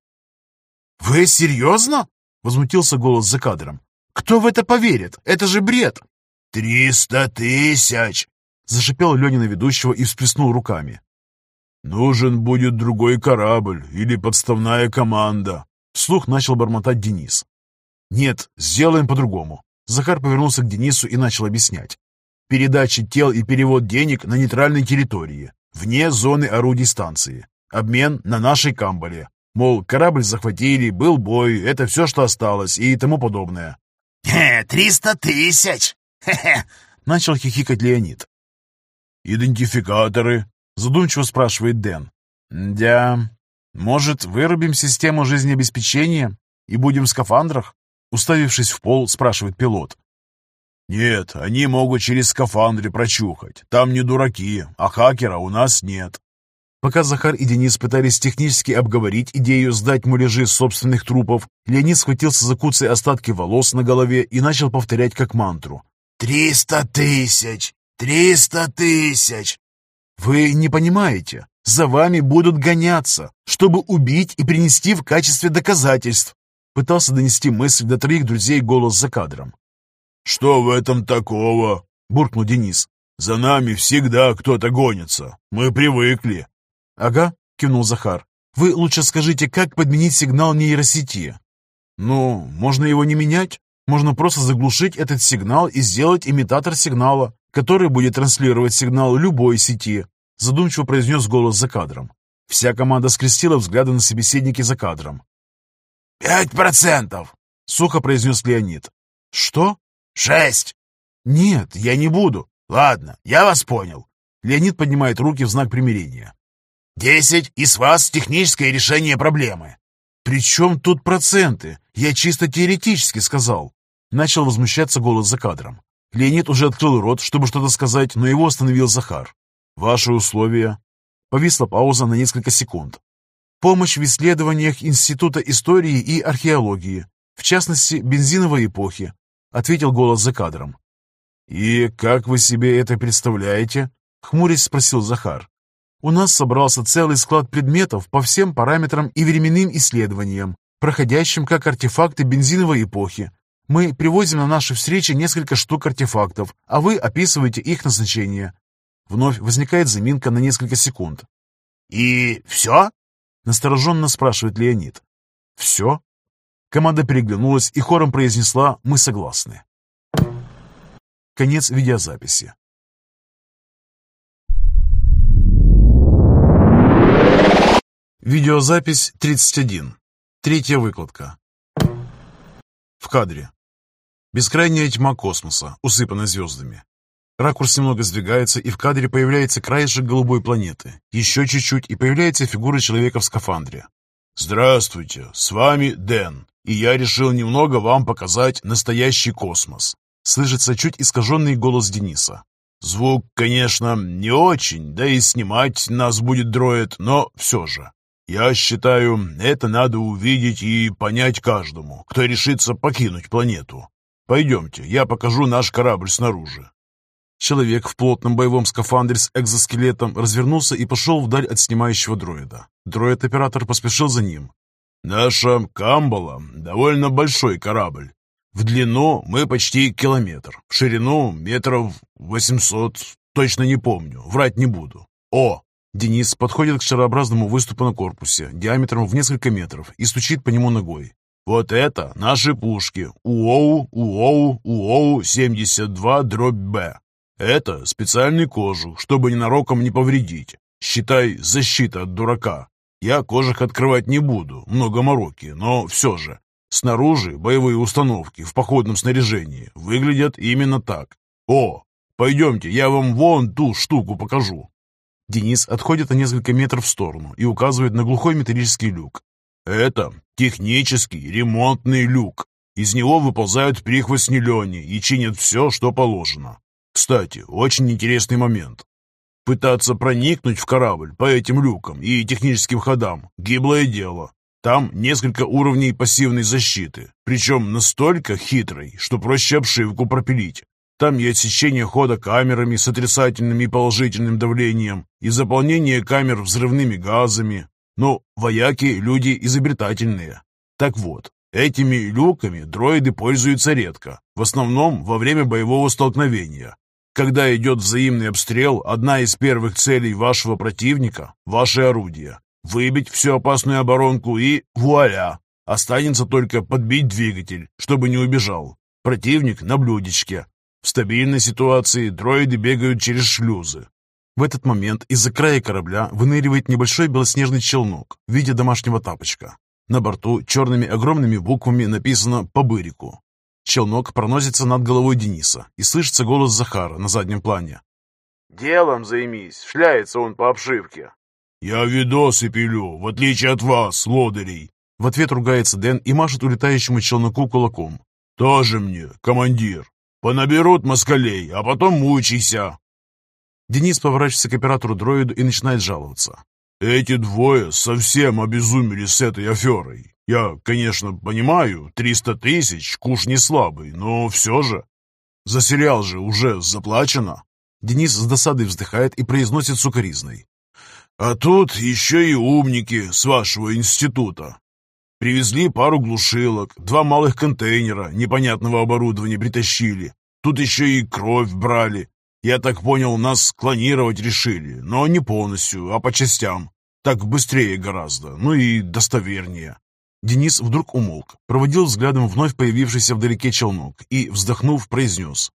«Вы серьезно?» — возмутился голос за кадром. «Кто в это поверит? Это же бред!» «Триста тысяч!» — зашипел Леня на ведущего и всплеснул руками. «Нужен будет другой корабль или подставная команда», — вслух начал бормотать Денис. «Нет, сделаем по-другому». Захар повернулся к Денису и начал объяснять. «Передача тел и перевод денег на нейтральной территории, вне зоны орудий станции. Обмен на нашей камбале. Мол, корабль захватили, был бой, это все, что осталось и тому подобное». «Хе, триста тысяч! Хе-хе!» — начал хихикать Леонид. «Идентификаторы?» Задумчиво спрашивает Дэн. «Да, может, вырубим систему жизнеобеспечения и будем в скафандрах?» Уставившись в пол, спрашивает пилот. «Нет, они могут через скафандры прочухать. Там не дураки, а хакера у нас нет». Пока Захар и Денис пытались технически обговорить идею сдать муляжи собственных трупов, Леонид схватился за куцы остатки волос на голове и начал повторять как мантру. «Триста тысяч! Триста тысяч! Вы не понимаете, за вами будут гоняться, чтобы убить и принести в качестве доказательств. Пытался донести мысль до троих друзей голос за кадром. «Что в этом такого?» — буркнул Денис. «За нами всегда кто-то гонится. Мы привыкли». «Ага», — кивнул Захар. «Вы лучше скажите, как подменить сигнал нейросети?» «Ну, можно его не менять. Можно просто заглушить этот сигнал и сделать имитатор сигнала который будет транслировать сигнал любой сети, задумчиво произнес голос за кадром. Вся команда скрестила взгляды на собеседники за кадром. «Пять процентов!» — сухо произнес Леонид. «Что?» «Шесть!» «Нет, я не буду». «Ладно, я вас понял». Леонид поднимает руки в знак примирения. «Десять, и с вас техническое решение проблемы». «При чем тут проценты? Я чисто теоретически сказал». Начал возмущаться голос за кадром. Леонид уже открыл рот, чтобы что-то сказать, но его остановил Захар. «Ваши условия?» Повисла пауза на несколько секунд. «Помощь в исследованиях Института истории и археологии, в частности, бензиновой эпохи», ответил голос за кадром. «И как вы себе это представляете?» хмурясь спросил Захар. «У нас собрался целый склад предметов по всем параметрам и временным исследованиям, проходящим как артефакты бензиновой эпохи, мы привозим на наши встречи несколько штук артефактов, а вы описываете их назначение. Вновь возникает заминка на несколько секунд. «И все?» — настороженно спрашивает Леонид. «Все?» Команда переглянулась и хором произнесла «Мы согласны». Конец видеозаписи. Видеозапись 31. Третья выкладка. В кадре. Бескрайняя тьма космоса, усыпанная звездами. Ракурс немного сдвигается, и в кадре появляется краешек голубой планеты. Еще чуть-чуть, и появляется фигура человека в скафандре. «Здравствуйте, с вами Дэн, и я решил немного вам показать настоящий космос», слышится чуть искаженный голос Дениса. «Звук, конечно, не очень, да и снимать нас будет дроид, но все же. Я считаю, это надо увидеть и понять каждому, кто решится покинуть планету. Пойдемте, я покажу наш корабль снаружи. Человек в плотном боевом скафандре с экзоскелетом развернулся и пошел вдаль от снимающего дроида. Дроид-оператор поспешил за ним. «Наша Камбала — довольно большой корабль. В длину мы почти километр, в ширину метров восемьсот, точно не помню, врать не буду. О, Денис подходит к шарообразному выступу на корпусе, диаметром в несколько метров, и стучит по нему ногой. «Вот это наши пушки. УОУ, УОУ, УОУ 72 дробь Б. Это специальный кожух, чтобы ненароком не повредить. Считай, защита от дурака. Я кожух открывать не буду, много мороки, но все же. Снаружи боевые установки в походном снаряжении выглядят именно так. О, пойдемте, я вам вон ту штуку покажу. Денис отходит на несколько метров в сторону и указывает на глухой металлический люк. «Это технический ремонтный люк. Из него выползают прихвостни Лени и чинят все, что положено. Кстати, очень интересный момент. Пытаться проникнуть в корабль по этим люкам и техническим ходам – гиблое дело. Там несколько уровней пассивной защиты, причем настолько хитрой, что проще обшивку пропилить. Там и отсечение хода камерами с отрицательным и положительным давлением, и заполнение камер взрывными газами. Но вояки – люди изобретательные. Так вот, этими люками дроиды пользуются редко, в основном во время боевого столкновения. Когда идет взаимный обстрел, одна из первых целей вашего противника – ваше орудие. Выбить всю опасную оборонку и вуаля! Останется только подбить двигатель, чтобы не убежал. Противник на блюдечке, в стабильной ситуации дроиды бегают через шлюзы. В этот момент из-за края корабля выныривает небольшой белоснежный челнок в виде домашнего тапочка. На борту черными огромными буквами написано «По бырику». Челнок проносится над головой Дениса, и слышится голос Захара на заднем плане. «Делом займись, шляется он по обшивке». «Я видосы пилю, в отличие от вас, лодырей». В ответ ругается Дэн и машет улетающему челноку кулаком. «Тоже мне, командир. Понаберут москалей, а потом мучайся. Денис поворачивается к оператору-дроиду и начинает жаловаться. Эти двое совсем обезумели с этой аферой. Я, конечно, понимаю, 300 тысяч, куш не слабый, но все же. За сериал же уже заплачено. Денис с досадой вздыхает и произносит сукоризной. А тут еще и умники с вашего института. Привезли пару глушилок, два малых контейнера непонятного оборудования притащили. Тут еще и кровь брали. Я так понял, нас клонировать решили, но не полностью, а по частям. Так быстрее гораздо, ну и достовернее. Денис вдруг умолк, проводил взглядом вновь появившийся вдалеке челнок и, вздохнув, произнес.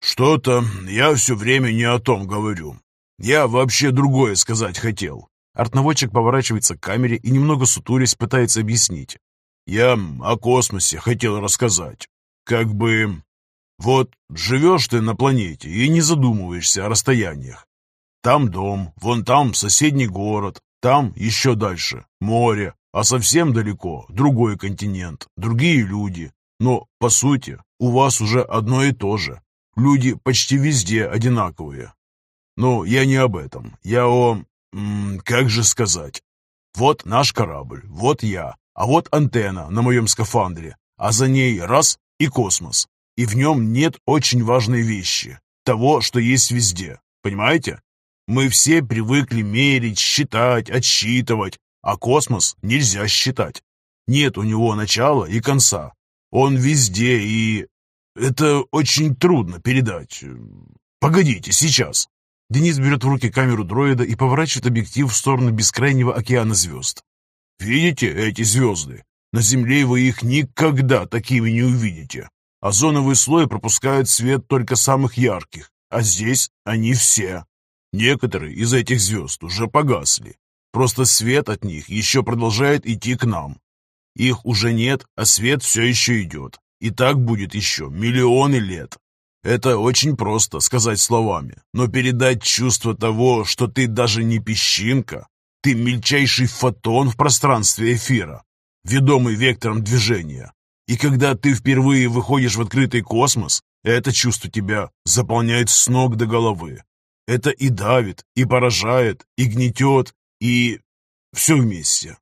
«Что-то я все время не о том говорю. Я вообще другое сказать хотел. Артноводчик поворачивается к камере и, немного сутурясь, пытается объяснить. «Я о космосе хотел рассказать. Как бы... Вот живешь ты на планете и не задумываешься о расстояниях. Там дом, вон там соседний город, там еще дальше море, а совсем далеко другой континент, другие люди. Но, по сути, у вас уже одно и то же. Люди почти везде одинаковые. Но я не об этом. Я о как же сказать? Вот наш корабль, вот я, а вот антенна на моем скафандре, а за ней раз и космос. И в нем нет очень важной вещи, того, что есть везде. Понимаете? Мы все привыкли мерить, считать, отсчитывать, а космос нельзя считать. Нет у него начала и конца. Он везде, и... Это очень трудно передать. Погодите, сейчас. Денис берет в руки камеру дроида и поворачивает объектив в сторону бескрайнего океана звезд. «Видите эти звезды? На Земле вы их никогда такими не увидите. Озоновый слой пропускает свет только самых ярких, а здесь они все. Некоторые из этих звезд уже погасли. Просто свет от них еще продолжает идти к нам. Их уже нет, а свет все еще идет. И так будет еще миллионы лет. Это очень просто сказать словами, но передать чувство того, что ты даже не песчинка, ты мельчайший фотон в пространстве эфира, ведомый вектором движения. И когда ты впервые выходишь в открытый космос, это чувство тебя заполняет с ног до головы. Это и давит, и поражает, и гнетет, и все вместе.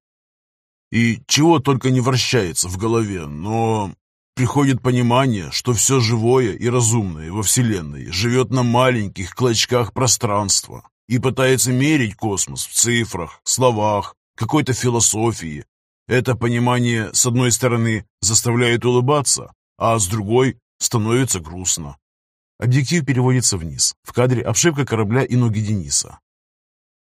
И чего только не вращается в голове, но приходит понимание, что все живое и разумное во Вселенной живет на маленьких клочках пространства и пытается мерить космос в цифрах, словах, какой-то философии. Это понимание, с одной стороны, заставляет улыбаться, а с другой становится грустно. Объектив переводится вниз. В кадре обшивка корабля и ноги Дениса.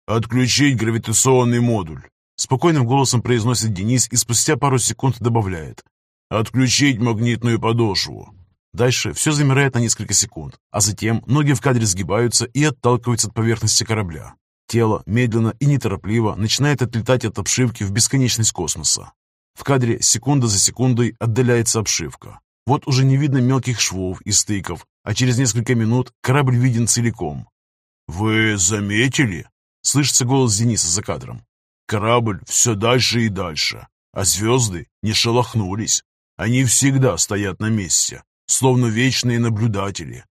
«Отключить гравитационный модуль», — спокойным голосом произносит Денис и спустя пару секунд добавляет. «Отключить магнитную подошву». Дальше все замирает на несколько секунд, а затем ноги в кадре сгибаются и отталкиваются от поверхности корабля. Тело медленно и неторопливо начинает отлетать от обшивки в бесконечность космоса. В кадре секунда за секундой отдаляется обшивка. Вот уже не видно мелких швов и стыков, а через несколько минут корабль виден целиком. «Вы заметили?» Слышится голос Дениса за кадром. Корабль все дальше и дальше, а звезды не шелохнулись. Они всегда стоят на месте, словно вечные наблюдатели.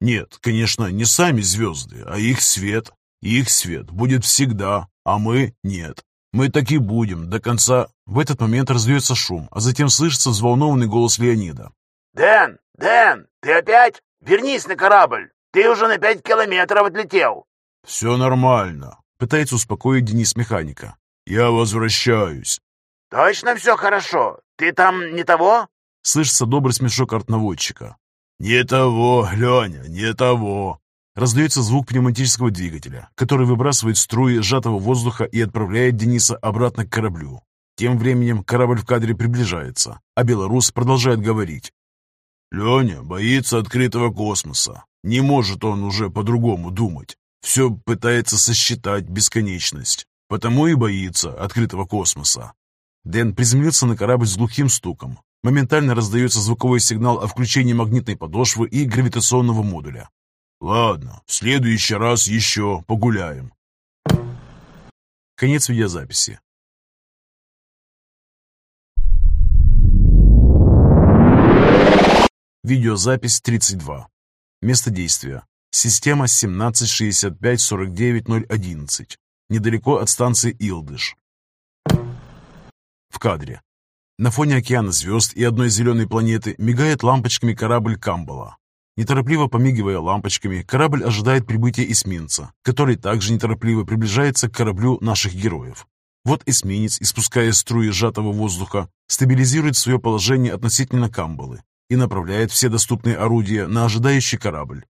Нет, конечно, не сами звезды, а их свет. Их свет будет всегда, а мы нет. Мы так и будем до конца. В этот момент раздается шум, а затем слышится взволнованный голос Леонида. «Дэн! Дэн! Ты опять? Вернись на корабль! Ты уже на пять километров отлетел!» «Все нормально», — пытается успокоить Денис механика. «Я возвращаюсь». «Точно все хорошо? Ты там не того?» Слышится добрый смешок артнаводчика. «Не того, Леня, не того!» Раздается звук пневматического двигателя, который выбрасывает струи сжатого воздуха и отправляет Дениса обратно к кораблю. Тем временем корабль в кадре приближается, а белорус продолжает говорить. «Леня боится открытого космоса. Не может он уже по-другому думать. Все пытается сосчитать бесконечность, потому и боится открытого космоса. Дэн приземлился на корабль с глухим стуком. Моментально раздается звуковой сигнал о включении магнитной подошвы и гравитационного модуля. «Ладно, в следующий раз еще погуляем». Конец видеозаписи. Видеозапись 32. Место действия. Система 176549011. Недалеко от станции Илдыш. В кадре. На фоне океана звезд и одной зеленой планеты мигает лампочками корабль Камбала. Неторопливо помигивая лампочками, корабль ожидает прибытия эсминца, который также неторопливо приближается к кораблю наших героев. Вот эсминец, испуская струи сжатого воздуха, стабилизирует свое положение относительно Камбалы и направляет все доступные орудия на ожидающий корабль.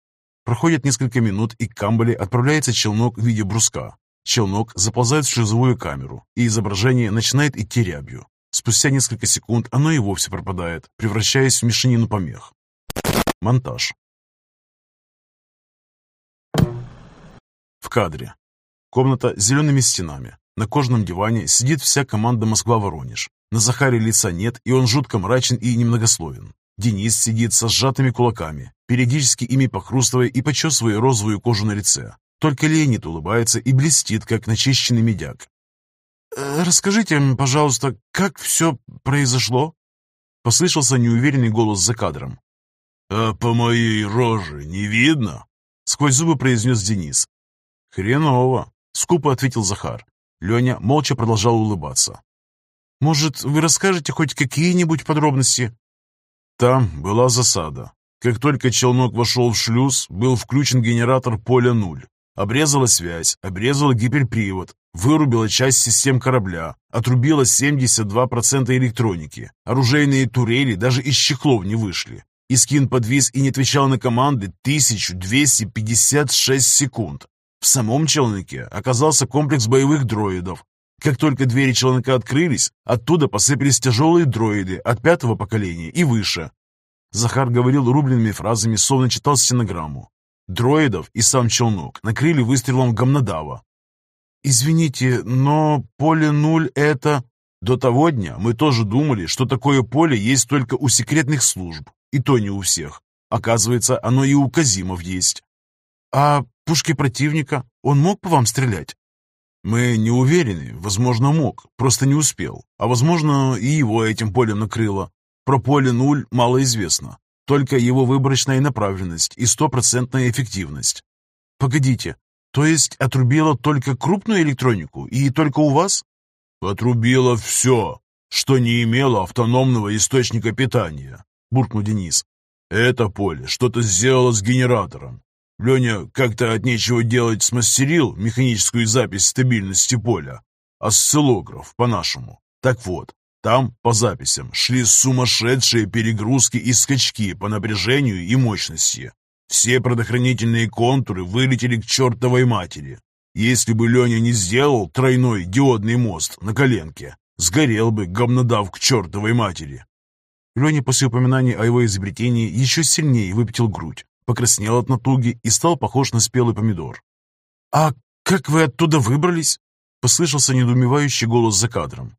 Проходит несколько минут, и к Камбале отправляется челнок в виде бруска. Челнок заползает в шлюзовую камеру, и изображение начинает идти рябью. Спустя несколько секунд оно и вовсе пропадает, превращаясь в мешанину помех. Монтаж. В кадре. Комната с зелеными стенами. На кожаном диване сидит вся команда Москва-Воронеж. На Захаре лица нет, и он жутко мрачен и немногословен. Денис сидит со сжатыми кулаками, периодически ими похрустывая и почесывая розовую кожу на лице. Только Леонид улыбается и блестит, как начищенный медяк. «Э, «Расскажите, пожалуйста, как все произошло?» Послышался неуверенный голос за кадром. «А по моей роже не видно?» Сквозь зубы произнес Денис. «Хреново!» — скупо ответил Захар. Леня молча продолжал улыбаться. «Может, вы расскажете хоть какие-нибудь подробности?» Там была засада. Как только челнок вошел в шлюз, был включен генератор поля нуль. Обрезала связь, обрезала гиперпривод, вырубила часть систем корабля, отрубила 72% электроники. Оружейные турели даже из чехлов не вышли. Искин подвис и не отвечал на команды 1256 секунд. В самом челноке оказался комплекс боевых дроидов, как только двери челнока открылись, оттуда посыпались тяжелые дроиды от пятого поколения и выше. Захар говорил рубленными фразами, словно читал стенограмму. Дроидов и сам челнок накрыли выстрелом гамнадава. «Извините, но поле нуль — это...» «До того дня мы тоже думали, что такое поле есть только у секретных служб, и то не у всех. Оказывается, оно и у Казимов есть. А пушки противника, он мог по вам стрелять? Мы не уверены, возможно, мог, просто не успел. А возможно, и его этим полем накрыло. Про поле нуль мало известно. Только его выборочная направленность и стопроцентная эффективность. Погодите, то есть отрубило только крупную электронику и только у вас? Отрубило все, что не имело автономного источника питания, буркнул Денис. Это поле что-то сделало с генератором. Леня как-то от нечего делать смастерил механическую запись стабильности поля. Осциллограф, по-нашему. Так вот, там по записям шли сумасшедшие перегрузки и скачки по напряжению и мощности. Все предохранительные контуры вылетели к чертовой матери. Если бы Леня не сделал тройной диодный мост на коленке, сгорел бы говнодав к чертовой матери. Леня после упоминания о его изобретении еще сильнее выпятил грудь, покраснел от натуги и стал похож на спелый помидор. «А как вы оттуда выбрались?» — послышался недоумевающий голос за кадром.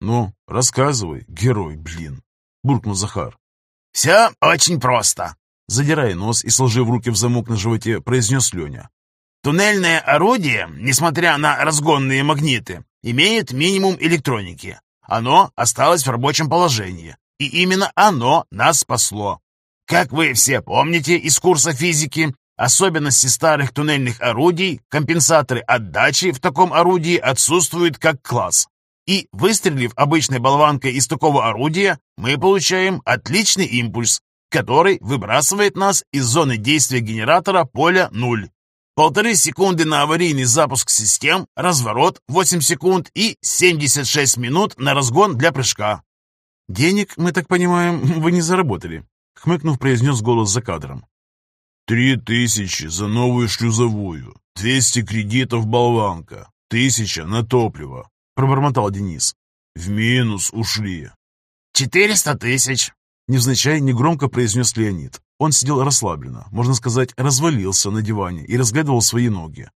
«Ну, рассказывай, герой, блин!» — буркнул Захар. «Все очень просто!» Задирая нос и сложив руки в замок на животе, произнес Леня. «Туннельное орудие, несмотря на разгонные магниты, имеет минимум электроники. Оно осталось в рабочем положении, и именно оно нас спасло. Как вы все помните из курса физики, особенности старых туннельных орудий, компенсаторы отдачи в таком орудии отсутствуют как класс. И выстрелив обычной болванкой из такого орудия, мы получаем отличный импульс, который выбрасывает нас из зоны действия генератора поля 0. Полторы секунды на аварийный запуск систем, разворот 8 секунд и 76 минут на разгон для прыжка. «Денег, мы так понимаем, <laughs> вы не заработали», — хмыкнув, произнес голос за кадром. «Три тысячи за новую шлюзовую, двести кредитов болванка, тысяча на топливо», — пробормотал Денис. «В минус ушли». «Четыреста тысяч», — невзначай негромко произнес Леонид. Он сидел расслабленно, можно сказать, развалился на диване и разглядывал свои ноги.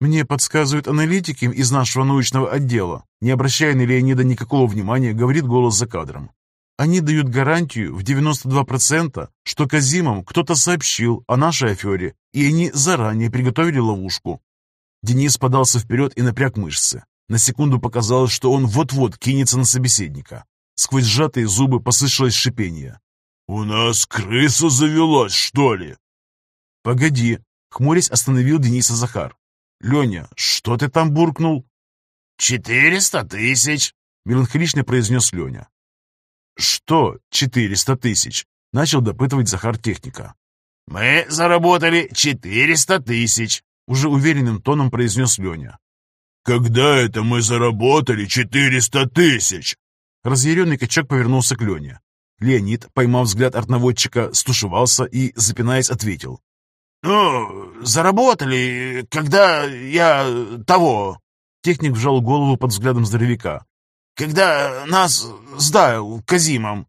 Мне подсказывают аналитики из нашего научного отдела. Не обращая на Леонида никакого внимания, говорит голос за кадром. Они дают гарантию в 92%, что Казимам кто-то сообщил о нашей афере, и они заранее приготовили ловушку. Денис подался вперед и напряг мышцы. На секунду показалось, что он вот-вот кинется на собеседника. Сквозь сжатые зубы послышалось шипение. «У нас крыса завелась, что ли?» «Погоди!» — хмурясь остановил Дениса Захар. «Леня, что ты там буркнул?» «Четыреста тысяч», — меланхолично произнес Леня. «Что четыреста тысяч?» — начал допытывать Захар техника. «Мы заработали четыреста тысяч», — уже уверенным тоном произнес Леня. «Когда это мы заработали четыреста тысяч?» Разъяренный качок повернулся к Лене. Леонид, поймав взгляд артноводчика, стушевался и, запинаясь, ответил. «Ну, заработали, когда я того...» Техник вжал голову под взглядом здоровяка. «Когда нас сдал Казимом».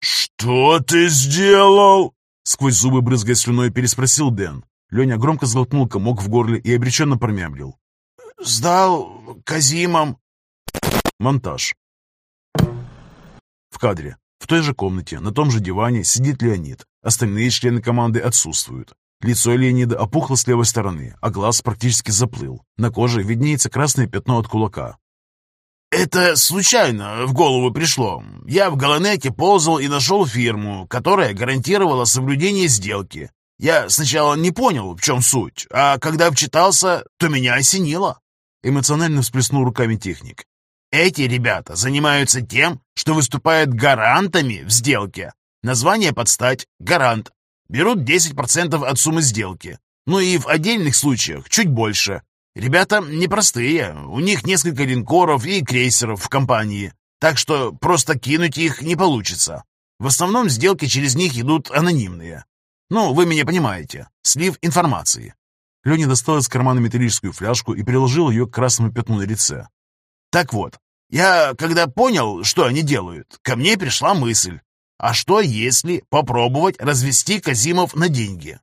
«Что ты сделал?» Сквозь зубы брызгая слюной переспросил Дэн. Леня громко сглотнул комок в горле и обреченно промямлил. «Сдал Казимом». Монтаж. В кадре. В той же комнате, на том же диване, сидит Леонид. Остальные члены команды отсутствуют. Лицо Леонида опухло с левой стороны, а глаз практически заплыл. На коже виднеется красное пятно от кулака. «Это случайно в голову пришло. Я в Галанете ползал и нашел фирму, которая гарантировала соблюдение сделки. Я сначала не понял, в чем суть, а когда вчитался, то меня осенило». Эмоционально всплеснул руками техник. «Эти ребята занимаются тем, что выступают гарантами в сделке. Название подстать – гарант. Берут 10% от суммы сделки. Ну и в отдельных случаях чуть больше. Ребята непростые, у них несколько линкоров и крейсеров в компании, так что просто кинуть их не получится. В основном сделки через них идут анонимные. Ну, вы меня понимаете. Слив информации. Леня достал из кармана металлическую фляжку и приложил ее к красному пятну на лице. Так вот, я, когда понял, что они делают, ко мне пришла мысль. А что, если попробовать развести Казимов на деньги?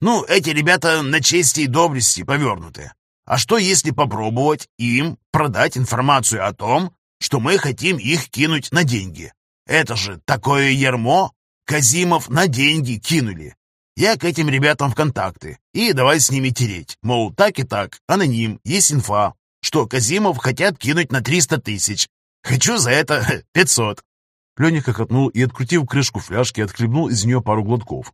Ну, эти ребята на чести и доблести повернуты. А что, если попробовать им продать информацию о том, что мы хотим их кинуть на деньги? Это же такое ермо! Казимов на деньги кинули. Я к этим ребятам в контакты. И давай с ними тереть. Мол, так и так, аноним, есть инфа, что Казимов хотят кинуть на 300 тысяч. Хочу за это <laughs> 500. Леня хохотнул и, открутив крышку фляжки, отхлебнул из нее пару глотков.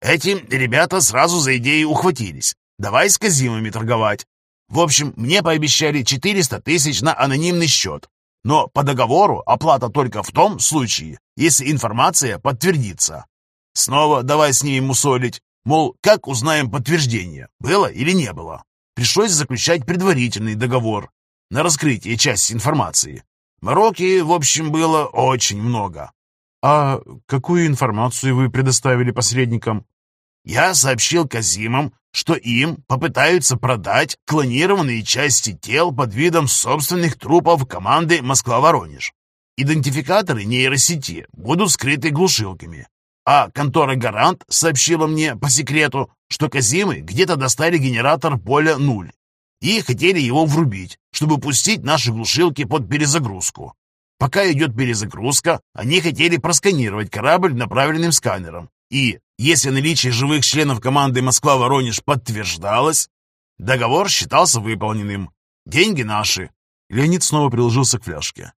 Эти ребята сразу за идею ухватились. Давай с Казимами торговать. В общем, мне пообещали 400 тысяч на анонимный счет. Но по договору оплата только в том случае, если информация подтвердится. Снова давай с ними мусолить. Мол, как узнаем подтверждение, было или не было. Пришлось заключать предварительный договор на раскрытие части информации. Мороки, в общем, было очень много. А какую информацию вы предоставили посредникам? Я сообщил Казимам, что им попытаются продать клонированные части тел под видом собственных трупов команды «Москва-Воронеж». Идентификаторы нейросети будут скрыты глушилками. А контора «Гарант» сообщила мне по секрету, что Казимы где-то достали генератор поля нуль и хотели его врубить, чтобы пустить наши глушилки под перезагрузку. Пока идет перезагрузка, они хотели просканировать корабль направленным сканером. И, если наличие живых членов команды «Москва-Воронеж» подтверждалось, договор считался выполненным. Деньги наши. Леонид снова приложился к фляжке.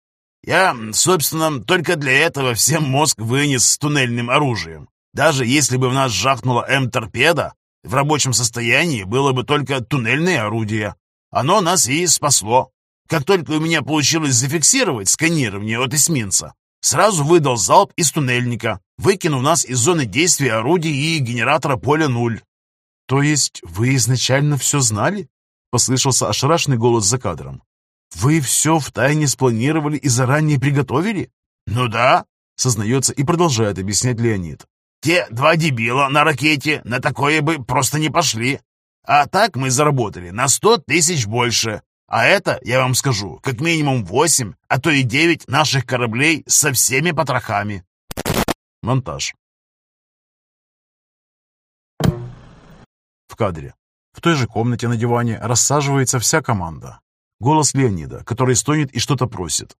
Я, собственно, только для этого всем мозг вынес с туннельным оружием. Даже если бы в нас жахнула М-торпеда, в рабочем состоянии было бы только туннельное орудие. Оно нас и спасло. Как только у меня получилось зафиксировать сканирование от эсминца, сразу выдал залп из туннельника, выкинув нас из зоны действия орудий и генератора поля нуль. «То есть вы изначально все знали?» — послышался ошарашенный голос за кадром. «Вы все втайне спланировали и заранее приготовили?» «Ну да», — сознается и продолжает объяснять Леонид. «Те два дебила на ракете на такое бы просто не пошли. А так мы заработали на сто тысяч больше. А это, я вам скажу, как минимум восемь, а то и девять наших кораблей со всеми потрохами». Монтаж. В кадре. В той же комнате на диване рассаживается вся команда. Голос Леонида, который стонет и что-то просит.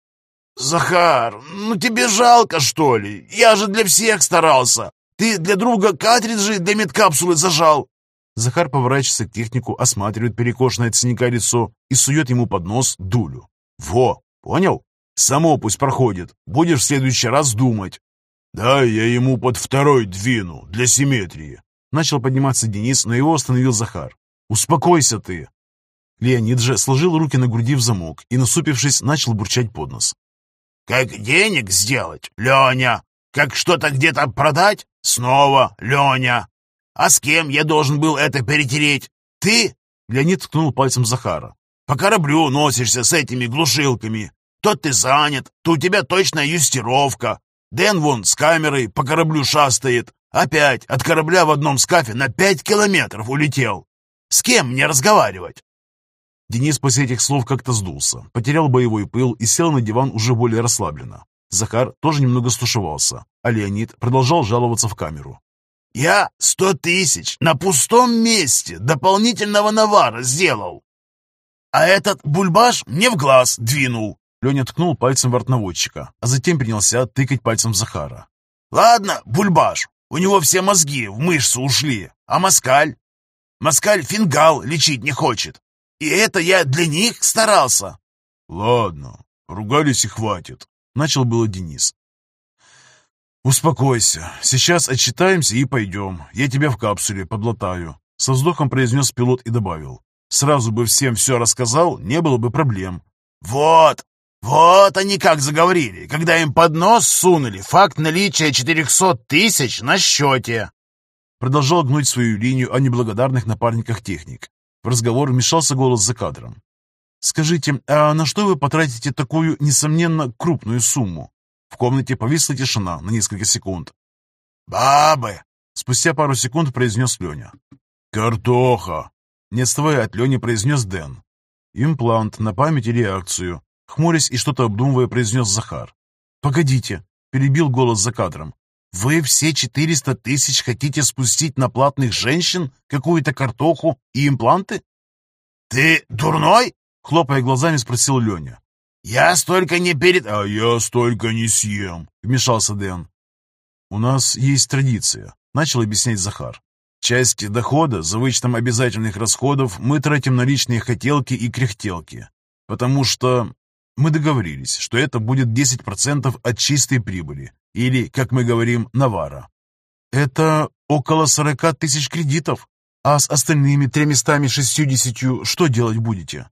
«Захар, ну тебе жалко, что ли? Я же для всех старался. Ты для друга картриджи для медкапсулы зажал». Захар поворачивается к технику, осматривает перекошенное от лицо и сует ему под нос дулю. «Во, понял? Само пусть проходит. Будешь в следующий раз думать». «Да, я ему под второй двину, для симметрии». Начал подниматься Денис, но его остановил Захар. «Успокойся ты!» Леонид же сложил руки на груди в замок и, насупившись, начал бурчать под нос. «Как денег сделать, Леня? Как что-то где-то продать? Снова Леня. А с кем я должен был это перетереть? Ты?» Леонид ткнул пальцем Захара. «По кораблю носишься с этими глушилками. То ты занят, то у тебя точная юстировка. Дэн вон с камерой по кораблю шастает. Опять от корабля в одном скафе на пять километров улетел. С кем мне разговаривать?» Денис после этих слов как-то сдулся, потерял боевой пыл и сел на диван уже более расслабленно. Захар тоже немного стушевался, а Леонид продолжал жаловаться в камеру. «Я сто тысяч на пустом месте дополнительного навара сделал, а этот бульбаш мне в глаз двинул». Леня ткнул пальцем в артноводчика, а затем принялся тыкать пальцем в Захара. «Ладно, бульбаш, у него все мозги в мышцу ушли, а москаль? Москаль фингал лечить не хочет, и это я для них старался. Ладно, ругались и хватит. Начал было Денис. «Успокойся. Сейчас отчитаемся и пойдем. Я тебя в капсуле подлатаю», — со вздохом произнес пилот и добавил. «Сразу бы всем все рассказал, не было бы проблем». «Вот, вот они как заговорили, когда им под нос сунули факт наличия четырехсот тысяч на счете». Продолжал гнуть свою линию о неблагодарных напарниках техник. В разговор вмешался голос за кадром. «Скажите, а на что вы потратите такую, несомненно, крупную сумму?» В комнате повисла тишина на несколько секунд. «Бабы!» Спустя пару секунд произнес Леня. «Картоха!» Не отставая от Лени, произнес Дэн. «Имплант на память и реакцию», хмурясь и что-то обдумывая, произнес Захар. «Погодите», — перебил голос за кадром. Вы все четыреста тысяч хотите спустить на платных женщин какую-то картоху и импланты? «Ты дурной?» — хлопая глазами, спросил Леня. «Я столько не перед...» «А я столько не съем», — вмешался Дэн. «У нас есть традиция», — начал объяснять Захар. «Часть дохода за вычетом обязательных расходов мы тратим на личные хотелки и кряхтелки, потому что мы договорились, что это будет 10% от чистой прибыли, или, как мы говорим, навара. Это около 40 тысяч кредитов, а с остальными 360 что делать будете?»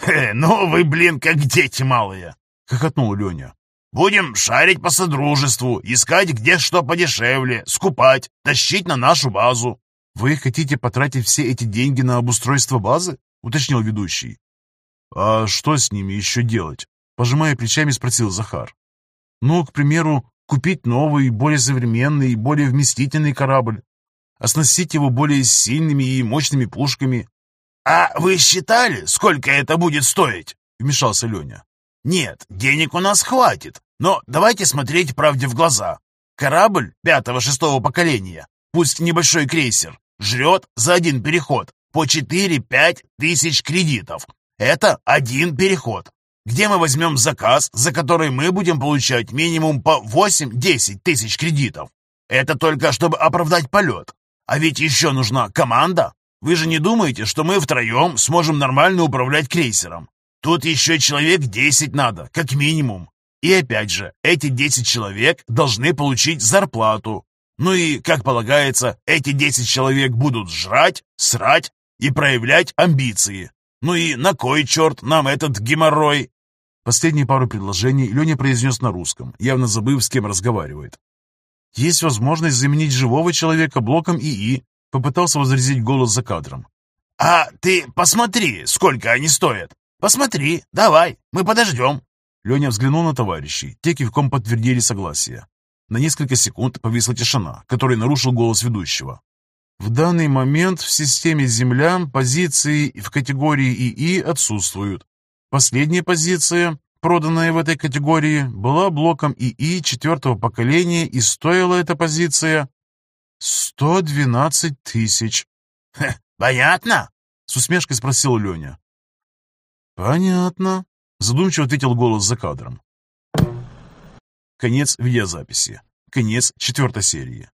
«Хе, ну вы, блин, как дети малые!» — хохотнул Леня. «Будем шарить по содружеству, искать где что подешевле, скупать, тащить на нашу базу». «Вы хотите потратить все эти деньги на обустройство базы?» — уточнил ведущий. «А что с ними еще делать?» — пожимая плечами, спросил Захар. «Ну, к примеру, купить новый, более современный, более вместительный корабль, оснастить его более сильными и мощными пушками, «А вы считали, сколько это будет стоить?» — вмешался Леня. «Нет, денег у нас хватит, но давайте смотреть правде в глаза. Корабль пятого-шестого поколения, пусть небольшой крейсер, жрет за один переход по 4-5 тысяч кредитов. Это один переход. Где мы возьмем заказ, за который мы будем получать минимум по 8-10 тысяч кредитов? Это только чтобы оправдать полет. А ведь еще нужна команда, вы же не думаете, что мы втроем сможем нормально управлять крейсером? Тут еще человек 10 надо, как минимум. И опять же, эти 10 человек должны получить зарплату. Ну и, как полагается, эти 10 человек будут жрать, срать и проявлять амбиции. Ну и на кой черт нам этот геморрой? Последние пару предложений Леня произнес на русском, явно забыв, с кем разговаривает. Есть возможность заменить живого человека блоком ИИ, Попытался возразить голос за кадром. «А ты посмотри, сколько они стоят! Посмотри, давай, мы подождем!» Леня взглянул на товарищей, те кивком подтвердили согласие. На несколько секунд повисла тишина, которой нарушил голос ведущего. В данный момент в системе Земля позиции в категории ИИ отсутствуют. Последняя позиция, проданная в этой категории, была блоком ИИ четвертого поколения и стоила эта позиция «Сто двенадцать тысяч». «Понятно?» — с усмешкой спросил Леня. «Понятно», — задумчиво ответил голос за кадром. Конец видеозаписи. Конец четвертой серии.